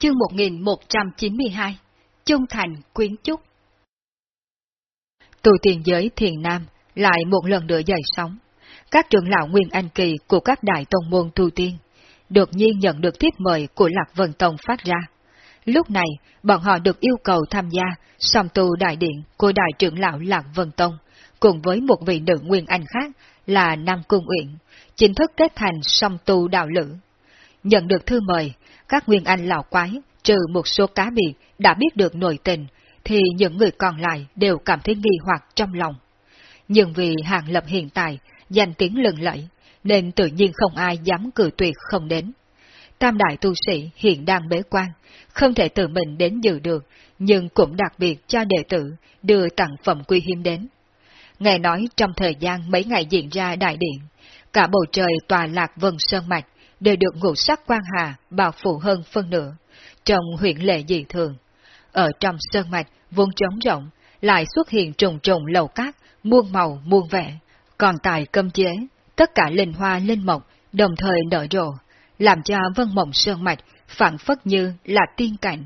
Chương 1192 Trung Thành Quyến Trúc Tù tiền giới thiền nam lại một lần nữa dậy sóng. Các trưởng lão Nguyên Anh Kỳ của các đại tông môn tu tiên đột nhiên nhận được thiếp mời của Lạc Vân Tông phát ra. Lúc này, bọn họ được yêu cầu tham gia song tu đại điện của đại trưởng lão Lạc Vân Tông, cùng với một vị nữ Nguyên Anh khác là Nam Cung Uyển, chính thức kết thành song tu đạo lữ. Nhận được thư mời, các Nguyên Anh lão quái, trừ một số cá biệt đã biết được nội tình, thì những người còn lại đều cảm thấy nghi hoặc trong lòng. Nhưng vì Hàng Lập hiện tại danh tiếng lừng lẫy, nên tự nhiên không ai dám cử tuyệt không đến. Tam đại tu sĩ hiện đang bế quan, không thể tự mình đến dự được, nhưng cũng đặc biệt cho đệ tử đưa tặng phẩm quy hiếm đến. Nghe nói trong thời gian mấy ngày diễn ra đại điện, cả bầu trời tòa lạc vân sơn mạch đều được ngũ sắc quan hà bao phủ hơn phân nửa, trong huyện lệ dị thường. Ở trong sơn mạch vốn trống rộng, lại xuất hiện trùng trùng lầu cát, muôn màu muôn vẻ, còn tại cơm chế, tất cả linh hoa linh mộc đồng thời nở rộ, làm cho Vân Mộng Sơn Mạch phản phất như là tiên cảnh.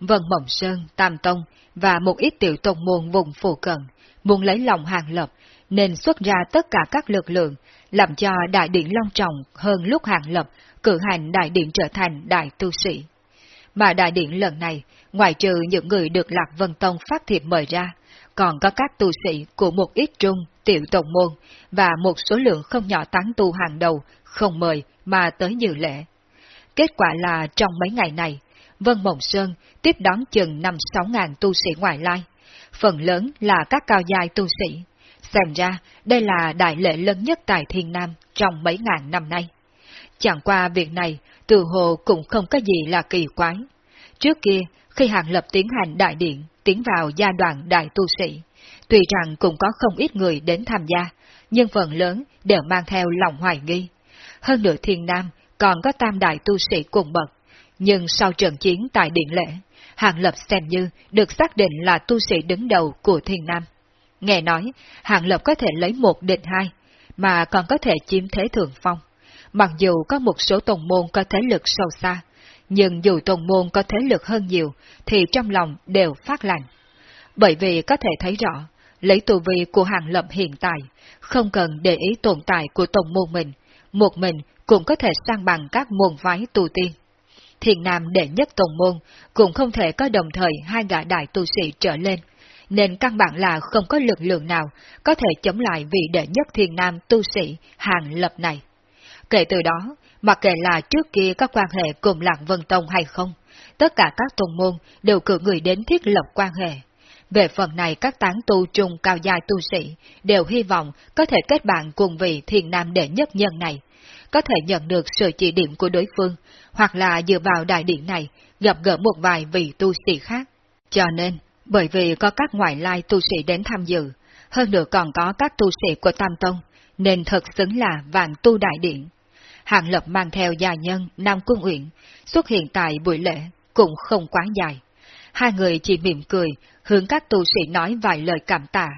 Vân Mộng Sơn, Tam Tông và một ít tiểu tông môn vùng phù cận muốn lấy lòng hàng lập nên xuất ra tất cả các lực lượng làm cho đại điện long trọng hơn lúc hàng lập cử hành đại điện trở thành đại tu sĩ. Mà đại điện lần này, ngoài trừ những người được Lạc Vân Tông phát thiệp mời ra, còn có các tu sĩ của một ít trung, tiểu tổng môn và một số lượng không nhỏ tán tu hàng đầu không mời mà tới dự lễ. Kết quả là trong mấy ngày này, Vân Mộng Sơn tiếp đón chừng 5-6 ngàn tu sĩ ngoại lai, phần lớn là các cao giai tu sĩ. Xem ra, đây là đại lễ lớn nhất tại Thiên Nam trong mấy ngàn năm nay. Chẳng qua việc này, từ hồ cũng không có gì là kỳ quái. Trước kia, khi Hàng Lập tiến hành đại điện, tiến vào gia đoạn đại tu sĩ, tuy rằng cũng có không ít người đến tham gia, nhưng phần lớn đều mang theo lòng hoài nghi. Hơn nữa Thiên Nam còn có tam đại tu sĩ cùng bậc, nhưng sau trận chiến tại điện lễ, Hàng Lập xem như được xác định là tu sĩ đứng đầu của Thiên Nam. Nghe nói, Hàng Lập có thể lấy một địch hai, mà còn có thể chiếm thế thượng phong. Mặc dù có một số tông môn có thế lực sâu xa, nhưng dù tông môn có thế lực hơn nhiều, thì trong lòng đều phát lạnh. Bởi vì có thể thấy rõ, lấy tù vi của Hàng Lập hiện tại, không cần để ý tồn tại của tông môn mình, một mình cũng có thể sang bằng các môn phái tu tiên. Thiền Nam đệ nhất tông môn cũng không thể có đồng thời hai gã đại tu sĩ trở lên, nên căn bản là không có lực lượng nào có thể chống lại vị đệ nhất thiền nam tu sĩ hàng lập này. Kể từ đó, mặc kệ là trước kia có quan hệ cùng Lạc Vân Tông hay không, tất cả các tông môn đều cử người đến thiết lập quan hệ. Về phần này các tán tu trung cao giai tu sĩ đều hy vọng có thể kết bạn cùng vị thiền nam đệ nhất nhân này, có thể nhận được sự chỉ điểm của đối phương, hoặc là dựa vào đại điện này gặp gỡ một vài vị tu sĩ khác. Cho nên, bởi vì có các ngoại lai tu sĩ đến tham dự, hơn nữa còn có các tu sĩ của Tam Tông, nên thật xứng là vạn tu đại điện. Hàng Lập mang theo gia nhân Nam Cung Uyển, xuất hiện tại buổi lễ, cũng không quá dài. Hai người chỉ mỉm cười, hướng các tu sĩ nói vài lời cảm tạ.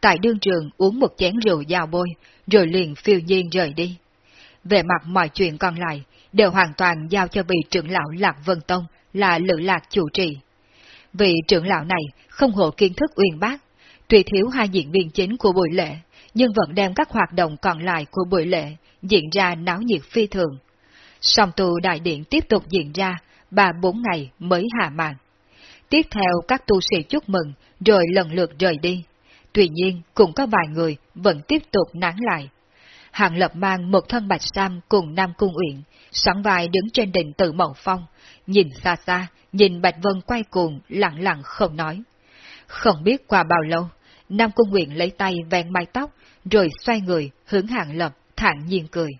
Tại đương trường uống một chén rượu dao bôi, rồi liền phiêu nhiên rời đi. Về mặt mọi chuyện còn lại, đều hoàn toàn giao cho vị trưởng lão Lạc Vân Tông là Lữ Lạc chủ trì. Vị trưởng lão này không hộ kiến thức uyên bác, tuy thiếu hai diễn viên chính của buổi lễ, nhưng vẫn đem các hoạt động còn lại của buổi lễ diễn ra náo nhiệt phi thường. Song tu đại điện tiếp tục diễn ra, ba bốn ngày mới hạ màn. Tiếp theo các tu sĩ chúc mừng, rồi lần lượt rời đi. Tuy nhiên, cũng có vài người vẫn tiếp tục nán lại. Hàng Lập mang một thân bạch sam cùng Nam Cung Uyển, sẵn vai đứng trên đỉnh tự mậu phong, nhìn xa xa, nhìn Bạch Vân quay cuồng, lặng lặng không nói. Không biết qua bao lâu, Nam Cung Nguyện lấy tay ven mái tóc, rồi xoay người, hướng Hàng Lập, thản nhiên cười.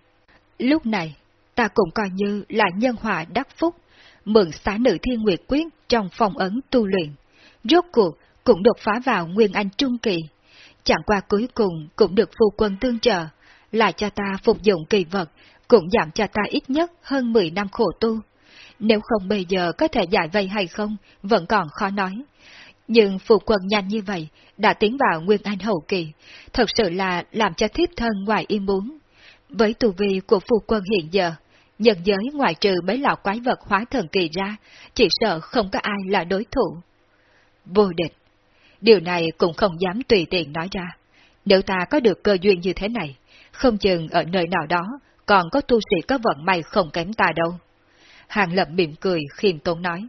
Lúc này, ta cũng coi như là nhân hòa đắc phúc, mượn xá nữ thiên nguyệt quyết trong phong ấn tu luyện. Rốt cuộc, cũng đột phá vào Nguyên Anh Trung Kỳ. Chẳng qua cuối cùng cũng được phu quân tương trợ, lại cho ta phục dụng kỳ vật, cũng giảm cho ta ít nhất hơn 10 năm khổ tu. Nếu không bây giờ có thể giải vây hay không, vẫn còn khó nói. Nhưng phụ quân nhanh như vậy, đã tiến vào Nguyên Anh hậu kỳ, thật sự là làm cho thiếp thân ngoài ý muốn. Với tù vi của phụ quân hiện giờ, nhân giới ngoài trừ mấy lão quái vật hóa thần kỳ ra, chỉ sợ không có ai là đối thủ. Vô địch. Điều này cũng không dám tùy tiện nói ra. Nếu ta có được cơ duyên như thế này, không chừng ở nơi nào đó còn có tu sĩ có vận may không kém ta đâu. Hàng lập mỉm cười khiêm tốn nói.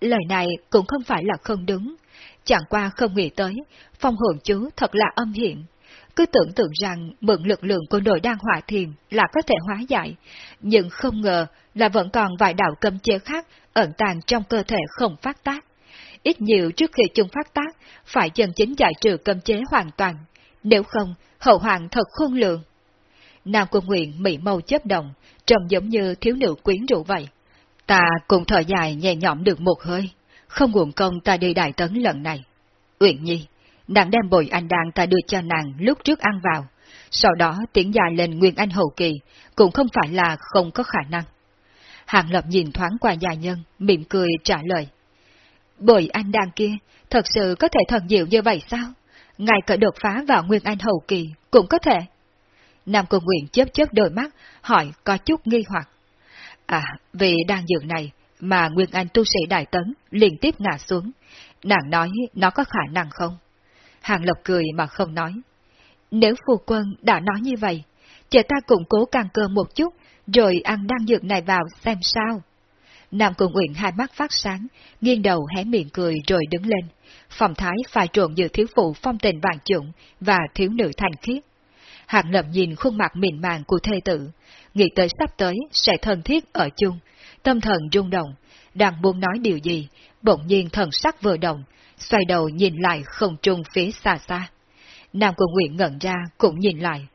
Lời này cũng không phải là không đúng, chẳng qua không nghĩ tới, phong hồn chú thật là âm hiểm. Cứ tưởng tượng rằng mượn lực lượng của nội đan hỏa thiền là có thể hóa giải, nhưng không ngờ là vẫn còn vài đạo cấm chế khác ẩn tàng trong cơ thể không phát tác. Ít nhiều trước khi chúng phát tác, phải dần chính giải trừ cấm chế hoàn toàn, nếu không, hậu hoàng thật khôn lường. Nam Quân Nguyện mỹ mâu chấp động, trông giống như thiếu nữ quyến rũ vậy. Ta cũng thở dài nhẹ nhõm được một hơi, không nguồn công ta đi đại tấn lần này. Uyển Nhi, nàng đem bồi anh đàn ta đưa cho nàng lúc trước ăn vào, sau đó tiến dài lên Nguyên Anh hậu kỳ, cũng không phải là không có khả năng. Hàng Lập nhìn thoáng qua gia nhân, mỉm cười trả lời. Bồi anh đàn kia, thật sự có thể thần diệu như vậy sao? Ngài cỡ đột phá vào Nguyên Anh hậu kỳ, cũng có thể. Nam cung Nguyện chớp chớp đôi mắt, hỏi có chút nghi hoặc. À, vì đang dược này, mà Nguyên Anh tu sĩ Đại Tấn liên tiếp ngã xuống. Nàng nói nó có khả năng không? Hàng Lộc cười mà không nói. Nếu phù quân đã nói như vậy, chờ ta củng cố càng cơ một chút, rồi ăn đan dược này vào xem sao. Nam Cung Uyển hai mắt phát sáng, nghiêng đầu hé miệng cười rồi đứng lên. Phòng thái pha trộn giữa thiếu phụ phong tình vàng trụng và thiếu nữ thành khiết. Hạng lập nhìn khuôn mặt mịn màng của thê tử, nghĩ tới sắp tới sẽ thân thiết ở chung, tâm thần rung động, đang muốn nói điều gì, bỗng nhiên thần sắc vừa động, xoay đầu nhìn lại không trung phía xa xa. Nam Quân Nguyện ngẩn ra cũng nhìn lại.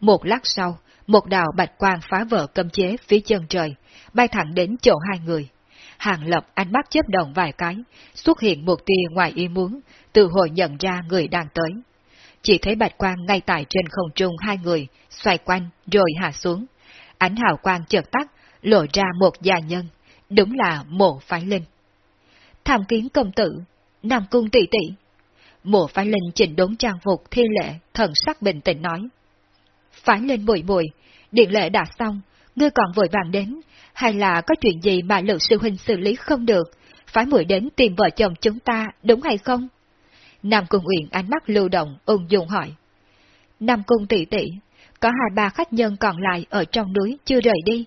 Một lát sau, một đạo bạch quang phá vỡ cấm chế phía chân trời, bay thẳng đến chỗ hai người. Hàng lập ánh mắt chớp động vài cái, xuất hiện một tia ngoài ý muốn, từ hồi nhận ra người đang tới. Chỉ thấy bạch quang ngay tại trên không trung hai người, xoay quanh rồi hạ xuống. Ánh hào quang chợt tắt, lộ ra một gia nhân, đúng là mộ phái linh. Tham kiến công tử, Nam Cung tỷ tỷ. Mộ phái linh chỉnh đốn trang phục thi lệ, thần sắc bình tĩnh nói. Phái linh bụi bụi, điện lệ đã xong, ngươi còn vội vàng đến, hay là có chuyện gì mà lượng sư huynh xử lý không được, phải muội đến tìm vợ chồng chúng ta, đúng hay không? Nam Cung Uyển ánh mắt lưu động, ung dung hỏi. Nam Cung tỷ tỷ, có hai ba khách nhân còn lại ở trong núi chưa rời đi.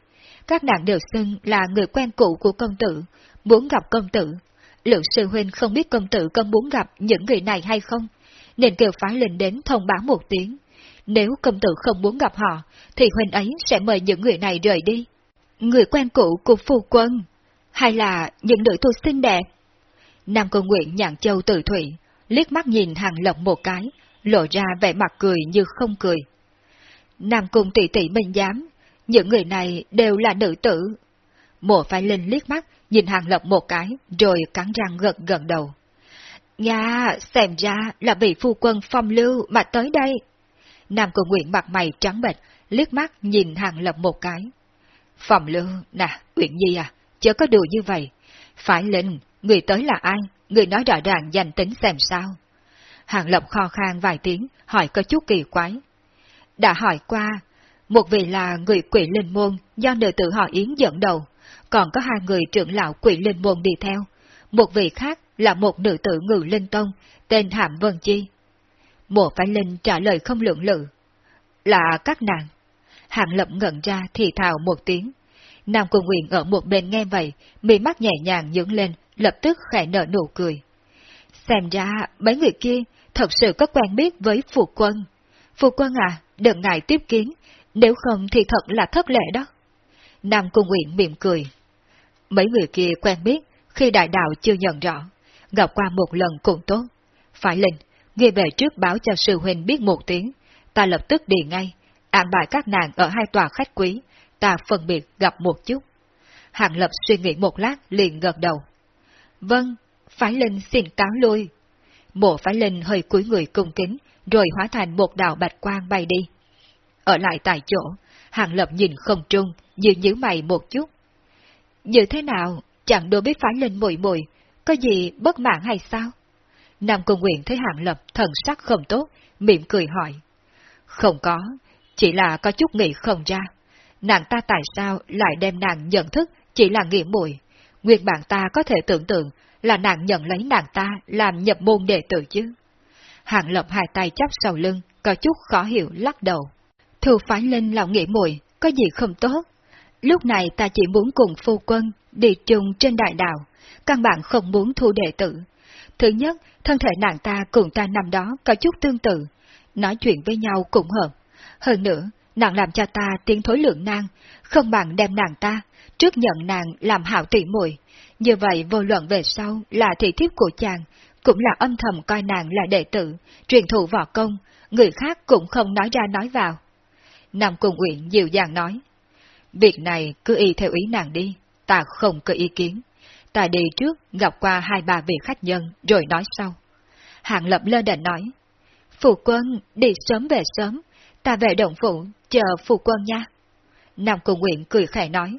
Các nàng đều xưng là người quen cũ của công tử, muốn gặp công tử. Lượng sư huynh không biết công tử có muốn gặp những người này hay không, nên kêu phái linh đến thông báo một tiếng. Nếu công tử không muốn gặp họ, thì huynh ấy sẽ mời những người này rời đi. Người quen cũ của phu quân, hay là những nữ tu xinh đẹp? Nam Công Nguyện nhạn châu tự thủy, liếc mắt nhìn hàng lộc một cái, lộ ra vẻ mặt cười như không cười. Nam Cung tỷ tỷ minh giám, những người này đều là nữ tử. Mộ phái linh liếc mắt, nhìn hàng lộc một cái, rồi cắn răng gật gần đầu. Nha, xem ra là vị phu quân phong lưu mà tới đây. Nam Cung Nguyện mặt mày trắng bệch, liếc mắt nhìn hàng Lộc một cái. Phòng lưu, nè, Uyển Nhi à, chớ có đùa như vậy. Phải linh, người tới là ai? Người nói rõ ràng danh tính xem sao. Hàng Lập kho khang vài tiếng, hỏi có chút kỳ quái. Đã hỏi qua, một vị là người quỷ linh môn do nữ tử họ Yến dẫn đầu, còn có hai người trưởng lão quỷ linh môn đi theo. Một vị khác là một nữ tử ngự linh tông, tên Hàm Vân Chi. Mộ Phái Linh trả lời không lượng lự. Là các nàng. Hàng Lập ngẩn ra thì thào một tiếng. Nam Cung Nguyện ở một bên nghe vậy, mí mắt nhẹ nhàng nhướng lên, lập tức khẽ nở nụ cười. Xem ra mấy người kia thật sự có quen biết với phụ quân. Phụ quân à, đừng ngại tiếp kiến, nếu không thì thật là thất lệ đó. Nam Cung Nguyện mỉm cười. Mấy người kia quen biết khi đại đạo chưa nhận rõ, gặp qua một lần cũng tốt. Phải linh, ghi về trước báo cho sư huynh biết một tiếng, ta lập tức đi ngay, an bài các nàng ở hai tòa khách quý, ta phân biệt gặp một chút. Hàng Lập suy nghĩ một lát liền gật đầu. Vâng, Phái Linh xin cáo lui. Mộ Phái Linh hơi cúi người cung kính, rồi hóa thành một đạo bạch quang bay đi. Ở lại tại chỗ, Hàng Lập nhìn không trung, như nhíu mày một chút. Như thế nào, chẳng đâu biết Phái Linh mùi mùi, có gì bất mãn hay sao? Nam Công Nguyện thấy Hàng Lập thần sắc không tốt, mỉm cười hỏi. Không có, chỉ là có chút nghĩ không ra. nàng ta tại sao lại đem nàng nhận thức chỉ là nghĩa muội Nguyên bản ta có thể tưởng tượng là nàng nhận lấy nàng ta làm nhập môn đệ tử chứ. Hạng lập hai tay chắp sau lưng, có chút khó hiểu lắc đầu. Thu phái linh lão nghĩ muội có gì không tốt. Lúc này ta chỉ muốn cùng phu quân đi chung trên đại đạo, căn bản không muốn thu đệ tử. Thứ nhất, thân thể nàng ta cùng ta năm đó có chút tương tự, nói chuyện với nhau cũng hợp. Hơn nữa, nàng làm cho ta tiến thối lượng nàng, không bằng đem nàng ta, trước nhận nàng làm hảo tỷ muội Như vậy vô luận về sau là thị thiếp của chàng, cũng là âm thầm coi nàng là đệ tử, truyền thụ võ công, người khác cũng không nói ra nói vào. Nam Cung Uyển dịu dàng nói, việc này cứ y theo ý nàng đi, ta không có ý kiến. Ta đi trước gặp qua hai ba vị khách nhân rồi nói sau. Hạng lập lơ đền nói, Phụ quân đi sớm về sớm, ta về động phủ chờ phụ quân nha. Nam Cung Uyển cười khẽ nói,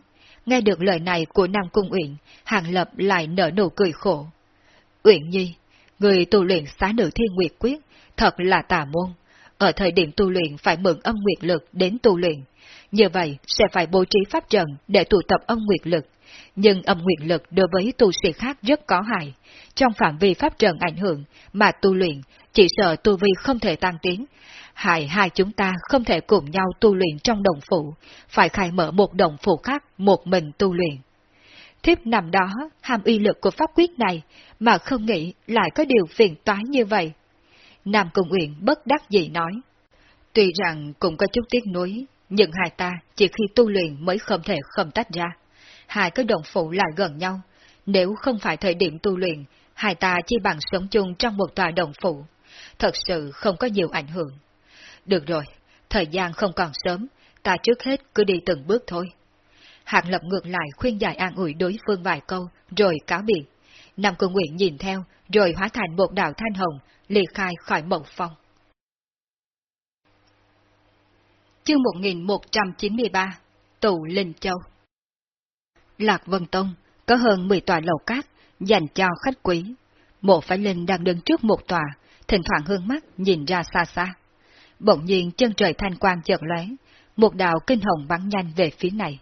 nghe được lời này của Nam Cung Uyển, Hàng Lập lại nở nụ cười khổ. Uyển Nhi, người tu luyện xá nữ thiên nguyệt quyết, thật là tà môn. Ở thời điểm tu luyện phải mượn âm nguyệt lực đến tu luyện. Như vậy sẽ phải bố trí pháp trận để tụ tập âm nguyệt lực. Nhưng âm nguyệt lực đối với tu sĩ khác rất có hại. Trong phạm vi pháp trận ảnh hưởng mà tu luyện, chỉ sợ tu vi không thể tăng tiến. Hại hai chúng ta không thể cùng nhau tu luyện trong đồng phụ, phải khai mở một đồng phụ khác một mình tu luyện. Thiếp nằm đó, hàm uy lực của pháp quyết này, mà không nghĩ lại có điều phiền toái như vậy. Nam Cung Uyển bất đắc dĩ nói. Tuy rằng cũng có chút tiếc nuối, nhưng hai ta chỉ khi tu luyện mới không thể không tách ra. Hai cái đồng phụ lại gần nhau, nếu không phải thời điểm tu luyện, hai ta chỉ bằng sống chung trong một tòa đồng phụ. Thật sự không có nhiều ảnh hưởng. Được rồi, thời gian không còn sớm, ta trước hết cứ đi từng bước thôi. Hạng lập ngược lại khuyên giải an ủi đối phương vài câu, rồi cáo biệt. Nam Cung Nguyện nhìn theo, rồi hóa thành một đạo thanh hồng, ly khai khỏi mộng phong. Chương 1193 Tù Linh Châu Lạc Vân Tông có hơn 10 tòa lầu cát dành cho khách quý. Mộ Phái Linh đang đứng trước một tòa, thỉnh thoảng hương mắt nhìn ra xa xa. Bỗng nhiên chân trời thanh quang chợt lóe, một đạo kinh hồng bắn nhanh về phía này.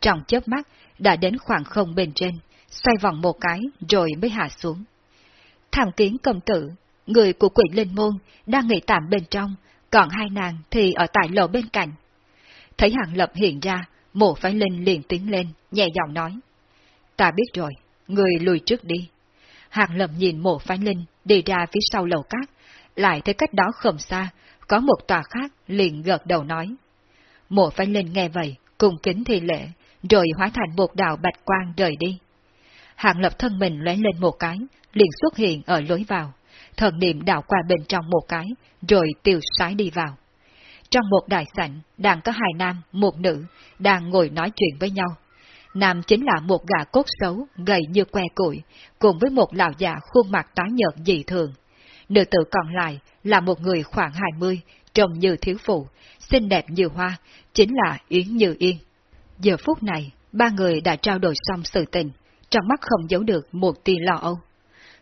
Trong chớp mắt đã đến khoảng không bên trên, xoay vòng một cái rồi mới hạ xuống. Thằng kiến công tử, người của quỷ linh môn, đang nghỉ tạm bên trong, còn hai nàng thì ở tại lầu bên cạnh. Thấy hàng lập hiện ra, mộ phái linh liền tiến lên, nhẹ giọng nói. Ta biết rồi, người lùi trước đi. Hàng lập nhìn mộ phái linh đi ra phía sau lầu cát, lại thấy cách đó không xa, có một tòa khác liền gật đầu nói. Mộ phải linh nghe vậy, cùng kính thi lễ, rồi hóa thành một đạo bạch quang rời đi. Hạng lập thân mình lóe lên một cái, liền xuất hiện ở lối vào, thần niệm đạo qua bên trong một cái, rồi tiêu sái đi vào. Trong một đại sảnh, đang có hai nam, một nữ, đang ngồi nói chuyện với nhau. Nam chính là một gã cốt xấu, gầy như que củi, cùng với một lão già khuôn mặt tái nhợt dị thường. Nữ tử còn lại là một người khoảng hai mươi, trông như thiếu phụ, xinh đẹp như hoa, chính là Yến Như Yên. Giờ phút này, ba người đã trao đổi xong sự tình, trong mắt không giấu được một tia lo âu.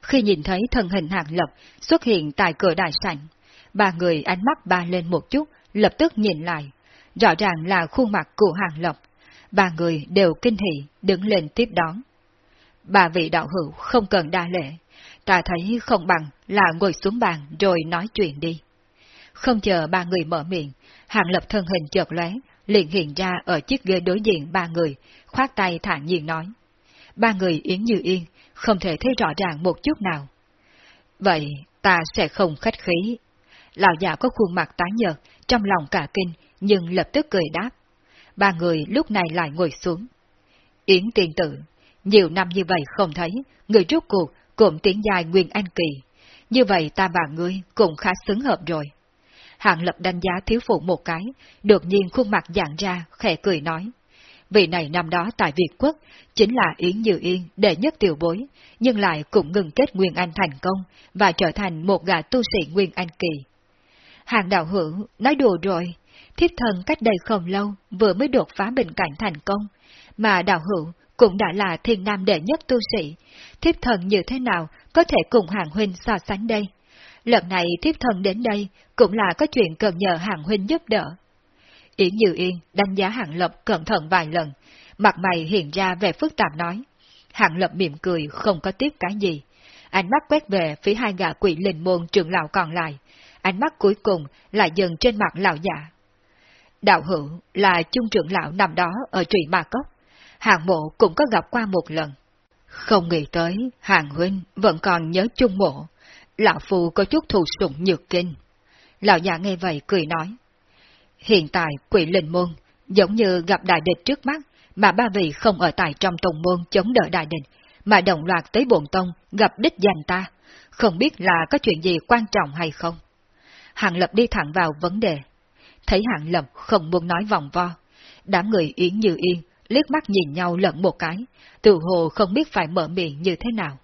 Khi nhìn thấy thân hình hàng lập xuất hiện tại cửa đại sảnh, ba người ánh mắt ba lên một chút, lập tức nhìn lại. Rõ ràng là khuôn mặt của hàng lập. Ba người đều kinh hỉ, đứng lên tiếp đón. Bà vị đạo hữu không cần đa lễ, ta thấy không bằng là ngồi xuống bàn rồi nói chuyện đi. Không chờ ba người mở miệng, hàng lập thân hình chợt lóe, liền hiện ra ở chiếc ghế đối diện ba người, khoát tay thản nhiên nói. Ba người yến như yên, không thể thấy rõ ràng một chút nào. Vậy ta sẽ không khách khí. Lão già có khuôn mặt tái nhợt, trong lòng cả kinh, nhưng lập tức cười đáp. Ba người lúc này lại ngồi xuống. Yến tiền tử, nhiều năm như vậy không thấy, người rút cuộc cụm tiến dài Nguyên Anh Kỳ. Như vậy ta và ngươi cũng khá xứng hợp rồi. Hạng lập đánh giá thiếu phụ một cái, đột nhiên khuôn mặt dạng ra, khẽ cười nói. Vị này năm đó tại Việt Quốc, chính là Yến Như Yên đệ nhất tiểu bối, nhưng lại cũng ngừng kết Nguyên Anh thành công và trở thành một gã tu sĩ Nguyên Anh kỳ. Hàng đạo hữu, nói đùa rồi, thiếp thần cách đây không lâu vừa mới đột phá bình cảnh thành công, mà đạo hữu cũng đã là thiên nam đệ nhất tu sĩ, thiếp thần như thế nào có thể cùng hàng huynh so sánh đây? Lần này thiếp thần đến đây cũng là có chuyện cần nhờ hàng huynh giúp đỡ. Yến Như Yên đánh giá Hàng Lập cẩn thận vài lần, mặt mày hiện ra vẻ phức tạp nói. Hàng Lập mỉm cười không có tiếp cái gì. Ánh mắt quét về phía hai gã quỷ linh môn trưởng lão còn lại, ánh mắt cuối cùng lại dừng trên mặt lão già. Đạo hữu là trung trưởng lão nằm đó ở trụy ma cốc, hàng mộ cũng có gặp qua một lần. Không nghĩ tới, hàng huynh vẫn còn nhớ chung mộ, lão Phu có chút thù sủng nhược kinh. Lão già nghe vậy cười nói. Hiện tại quỷ linh môn giống như gặp đại địch trước mắt, mà ba vị không ở tại trong tông môn chống đỡ đại địch, mà đồng loạt tới bồn tông gặp đích danh ta, không biết là có chuyện gì quan trọng hay không. Hàng Lập đi thẳng vào vấn đề. Thấy Hàng Lập không muốn nói vòng vo, đám người Yến Như Yên liếc mắt nhìn nhau lẫn một cái, tự hồ không biết phải mở miệng như thế nào.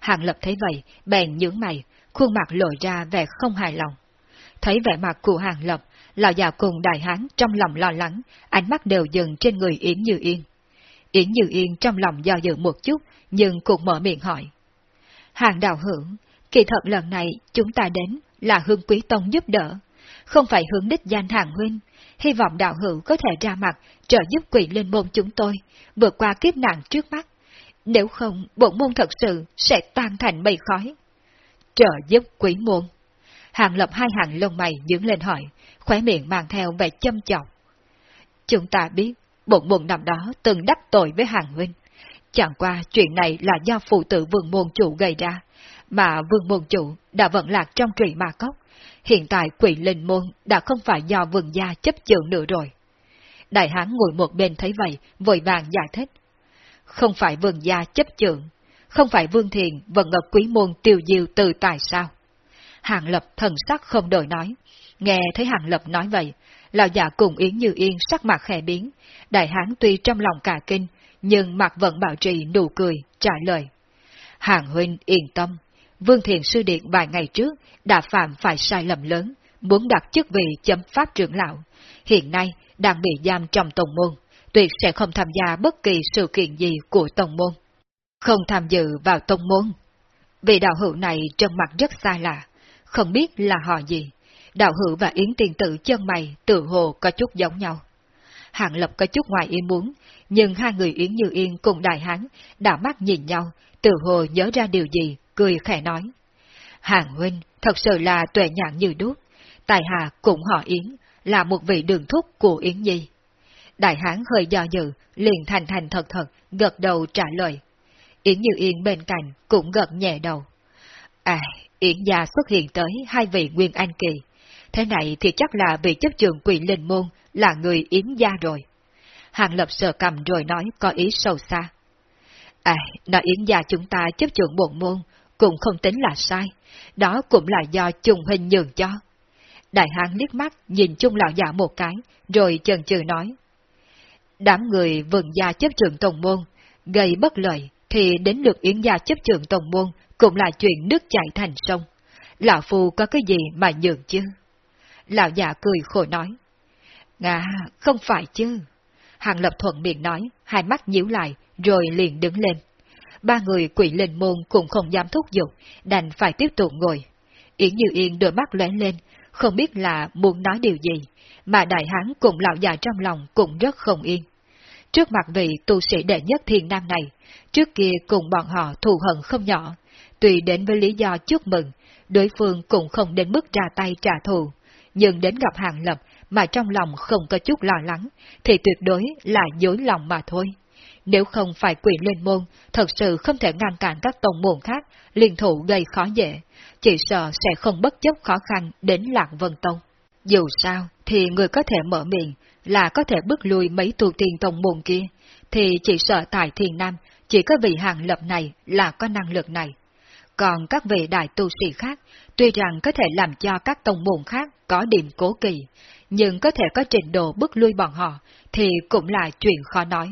Hàng Lập thấy vậy, bèn nhướng mày, khuôn mặt lộ ra vẻ không hài lòng. Thấy vẻ mặt của Hàng Lập, lão già cùng đại hán trong lòng lo lắng, ánh mắt đều dừng trên người Yến Như Yên. Yến Như Yên trong lòng do dự một chút, nhưng cũng mở miệng hỏi. Hàng đạo hưởng, kỳ thật lần này chúng ta đến là hương quý tông giúp đỡ, không phải hướng đích danh hàng huynh, hy vọng đạo hữu có thể ra mặt trợ giúp quỷ linh môn chúng tôi vượt qua kiếp nạn trước mắt. Nếu không, bổn môn thật sự sẽ tan thành mây khói. Trợ giúp quỷ môn. Hàng lập hai hàng lông mày dưỡng lên hỏi, khóe miệng mang theo vẻ châm chọc. Chúng ta biết, bổn môn năm đó từng đắc tội với hàng huynh. Chẳng qua chuyện này là do phụ tử vương môn chủ gây ra, mà vương môn chủ đã vận lạc trong trụy ma cốc. Hiện tại quỷ linh môn đã không phải do vương gia chấp chưởng nữa rồi. Đại hán ngồi một bên thấy vậy, vội vàng giải thích. Không phải vương gia chấp chưởng, không phải vương thiền vận ngật quý môn tiêu diêu từ tại sao? Hàng lập thần sắc không đổi nói. Nghe thấy hàng lập nói vậy, lão già cùng Yến Như Yên sắc mặt khẽ biến. Đại hán tuy trong lòng cả kinh, nhưng mặt vẫn bảo trì nụ cười, trả lời. Hàng huynh yên tâm, Vương Thiền Sư Điện vài ngày trước đã phạm phải sai lầm lớn, muốn đặt chức vị chấm pháp trưởng lão. Hiện nay đang bị giam trong tông môn, tuyệt sẽ không tham gia bất kỳ sự kiện gì của tông môn. Không tham dự vào tông môn. Vị đạo hữu này trông mặt rất xa lạ, không biết là họ gì. Đạo hữu và Yến Tiền Tử chân mày tự hồ có chút giống nhau. Hạng Lập có chút ngoài ý muốn, nhưng hai người Yến Như Yên cùng Đại Hán đã mắt nhìn nhau, tự hồ nhớ ra điều gì, cười khẽ nói. Hàng huynh thật sự là tuệ nhãn như đuốc, tài hạ cũng họ Yến, là một vị đường thúc của Yến Nhi. Đại hán hơi do dự, liền thành thành thật thật, gật đầu trả lời. Yến Như Yên bên cạnh cũng gật nhẹ đầu. À, Yến gia xuất hiện tới hai vị Nguyên Anh Kỳ. Thế này thì chắc là vị chấp trường quỷ linh môn là người Yến gia rồi. Hàng Lập sờ cầm rồi nói có ý sâu xa. À, nói Yến gia chúng ta chấp trường bộ môn, cũng không tính là sai, đó cũng là do trùng hình nhường cho. Đại hán liếc mắt nhìn chung lão giả một cái, rồi chần chừ nói. Đám người vườn gia chấp trường tổng môn, gây bất lợi, thì đến lượt Yến gia chấp trường tổng môn cũng là chuyện nước chảy thành sông. Lão Phu có cái gì mà nhường chứ? Lão già cười khổ nói. Ngà, không phải chứ. Hàng Lập thuận miệng nói, hai mắt nhíu lại, rồi liền đứng lên. Ba người quỷ linh môn cũng không dám thúc giục, đành phải tiếp tục ngồi. Yến Như Yên đôi mắt lóe lên, không biết là muốn nói điều gì, mà đại hán cùng lão già trong lòng cũng rất không yên. Trước mặt vị tu sĩ đệ nhất thiên nam này, trước kia cùng bọn họ thù hận không nhỏ, tùy đến với lý do chúc mừng, đối phương cũng không đến mức ra tay trả thù, nhưng đến gặp hàng lập mà trong lòng không có chút lo lắng, thì tuyệt đối là dối lòng mà thôi. Nếu không phải quỷ lên môn, thật sự không thể ngăn cản các tông môn khác, liên thủ gây khó dễ, chỉ sợ sẽ không bất chấp khó khăn đến Lạc Vân Tông. Dù sao, thì người có thể mở miệng là có thể bước lui mấy tu tiên tông môn kia, thì chỉ sợ tại thiền nam, chỉ có vị hàng lập này là có năng lực này. Còn các vị đại tu sĩ khác, tuy rằng có thể làm cho các tông môn khác có điểm cố kỳ, nhưng có thể có trình độ bước lui bọn họ, thì cũng là chuyện khó nói.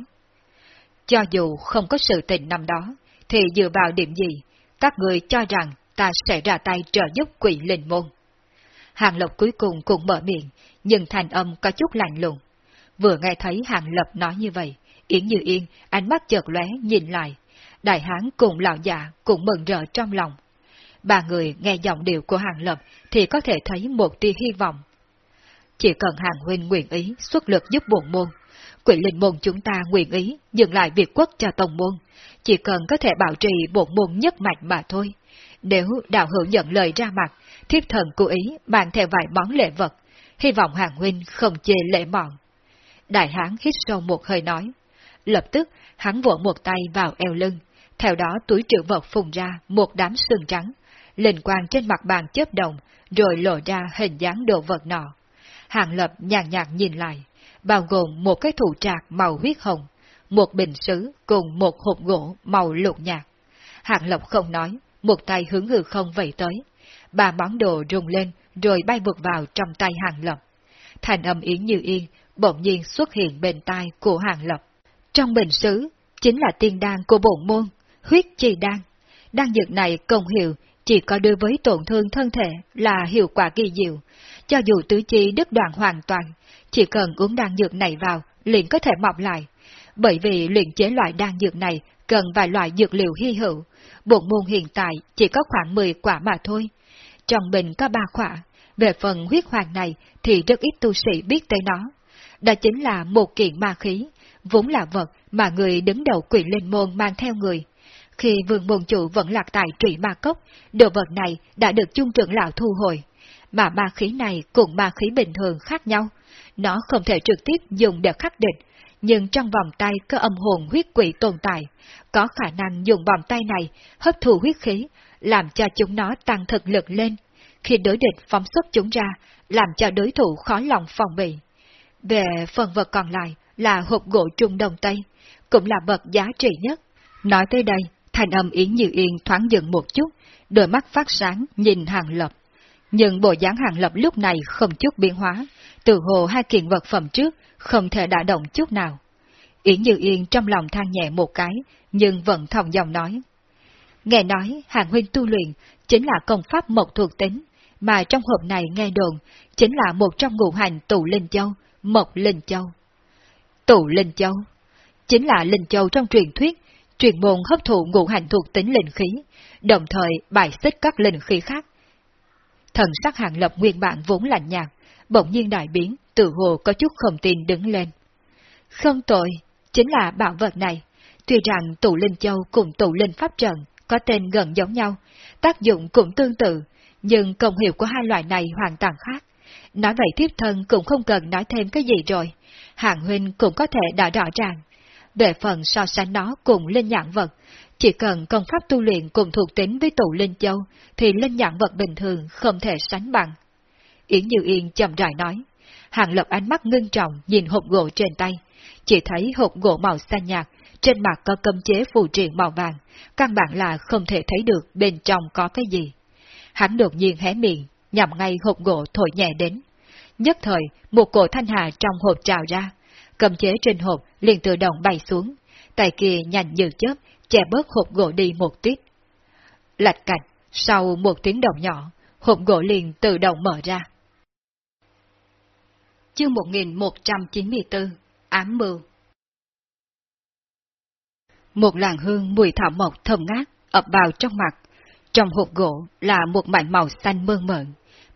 Cho dù không có sự tình năm đó, thì dựa vào điểm gì, các người cho rằng ta sẽ ra tay trợ giúp quỷ linh môn. Hàng Lộc cuối cùng cũng mở miệng, nhưng thành âm có chút lạnh lùng. Vừa nghe thấy Hàng Lập nói như vậy, Yến Như Yên, ánh mắt chợt lóe nhìn lại. Đại hán cùng lão già cũng mừng rỡ trong lòng. Ba người nghe giọng điệu của Hàng Lập thì có thể thấy một tia hy vọng. chỉ cần hàng huynh nguyện ý xuất lực giúp buồn môn. Quỷ linh môn chúng ta nguyện ý dừng lại việc quốc cho tông môn, chỉ cần có thể bảo trì bộ môn nhất mạch mà thôi. Nếu đạo hữu nhận lời ra mặt, thiếp thần cố ý mang theo vài món lễ vật, hy vọng hàng huynh không chê lễ mọn. Đại hán hít sâu một hơi nói. Lập tức, hắn vỗ một tay vào eo lưng, theo đó túi trữ vật phùng ra một đám xương trắng, linh quang trên mặt bàn chớp động, rồi lộ ra hình dáng đồ vật nọ. Hàng lập nhàn nhạt nhìn lại, bao gồm một cái thủ trạc màu huyết hồng, một bình sứ cùng một hộp gỗ màu lục nhạt. Hạng lộc không nói, một tay hướng hư không vẫy tới. Ba món đồ rung lên rồi bay vượt vào trong tay hàng lộc. Thành âm yến như yên, bỗng nhiên xuất hiện bên tai của hạng lộc. Trong bình sứ, chính là tiên đan của bổn môn, huyết chi đan. Đan dược này công hiệu chỉ có đối với tổn thương thân thể là hiệu quả kỳ diệu. Cho dù tứ chi đứt đoạn hoàn toàn, chỉ cần uống đan dược này vào, liền có thể mọc lại. Bởi vì luyện chế loại đan dược này cần vài loại dược liệu hy hữu, bụng môn hiện tại chỉ có khoảng 10 quả mà thôi. Trong bình có ba quả, về phần huyết hoàng này thì rất ít tu sĩ biết tới nó. Đó chính là một kiện ma khí, vốn là vật mà người đứng đầu quỷ linh môn mang theo người. Khi vương môn chủ vẫn lạc tại trụy ma cốc, đồ vật này đã được chung trưởng lão thu hồi. Mà ma khí này cùng ma khí bình thường khác nhau. Nó không thể trực tiếp dùng để khắc địch, nhưng trong vòng tay có âm hồn huyết quỷ tồn tại, có khả năng dùng vòng tay này hấp thụ huyết khí, làm cho chúng nó tăng thực lực lên. Khi đối địch phóng xuất chúng ra, làm cho đối thủ khó lòng phòng bị. Về phần vật còn lại là hộp gỗ trung đông Tây, cũng là vật giá trị nhất. Nói tới đây, thành âm Yến Như Yên thoáng dừng một chút, đôi mắt phát sáng nhìn Hàng Lập. Nhưng bộ dáng Hàng Lập lúc này không chút biến hóa, từ hồ hai kiện vật phẩm trước không thể đả động chút nào. Yến Như Yên trong lòng than nhẹ một cái, nhưng vẫn thòng dòng nói. Nghe nói Hàng Huynh tu luyện chính là công pháp mộc thuộc tính, mà trong hộp này nghe đồn chính là một trong ngũ hành tụ linh châu, mộc linh châu. Tụ linh châu chính là linh châu trong truyền thuyết, truyền môn hấp thụ ngũ hành thuộc tính linh khí, đồng thời bài xích các linh khí khác. Thần sắc hàng lập nguyên bản vốn lạnh nhạt, bỗng nhiên đại biến, tự hồ có chút không tin đứng lên. Không tội, chính là bảo vật này. Tuy rằng tụ linh châu cùng tụ linh pháp trận có tên gần giống nhau, tác dụng cũng tương tự, nhưng công hiệu của hai loại này hoàn toàn khác. Nói vậy tiếp thân cũng không cần nói thêm cái gì rồi, hạng huynh cũng có thể đã rõ ràng. Về phần so sánh nó cùng linh nhãn vật, chỉ cần công pháp tu luyện cùng thuộc tính với tụ linh châu, thì linh nhãn vật bình thường không thể sánh bằng. Yến Như Yên chậm rãi nói. Hàng lập ánh mắt ngưng trọng nhìn hộp gỗ trên tay, chỉ thấy hộp gỗ màu xanh nhạt, trên mặt có cấm chế phù triện màu vàng, căn bản là không thể thấy được bên trong có cái gì. Hắn đột nhiên hé miệng, nhằm ngay hộp gỗ thổi nhẹ đến. Nhất thời, một cổ thanh hà trong hộp trào ra, cầm chế trên hộp liền tự động bay xuống, tay kia nhanh như chớp, che bớt hộp gỗ đi một tít. Lạch cạch, sau một tiếng động nhỏ, hộp gỗ liền tự động mở ra. Chương 1194 Ám mưu Một làn hương mùi thảo mộc thơm ngát ập vào trong mặt. Trong hộp gỗ là một mảnh màu xanh mơn mởn,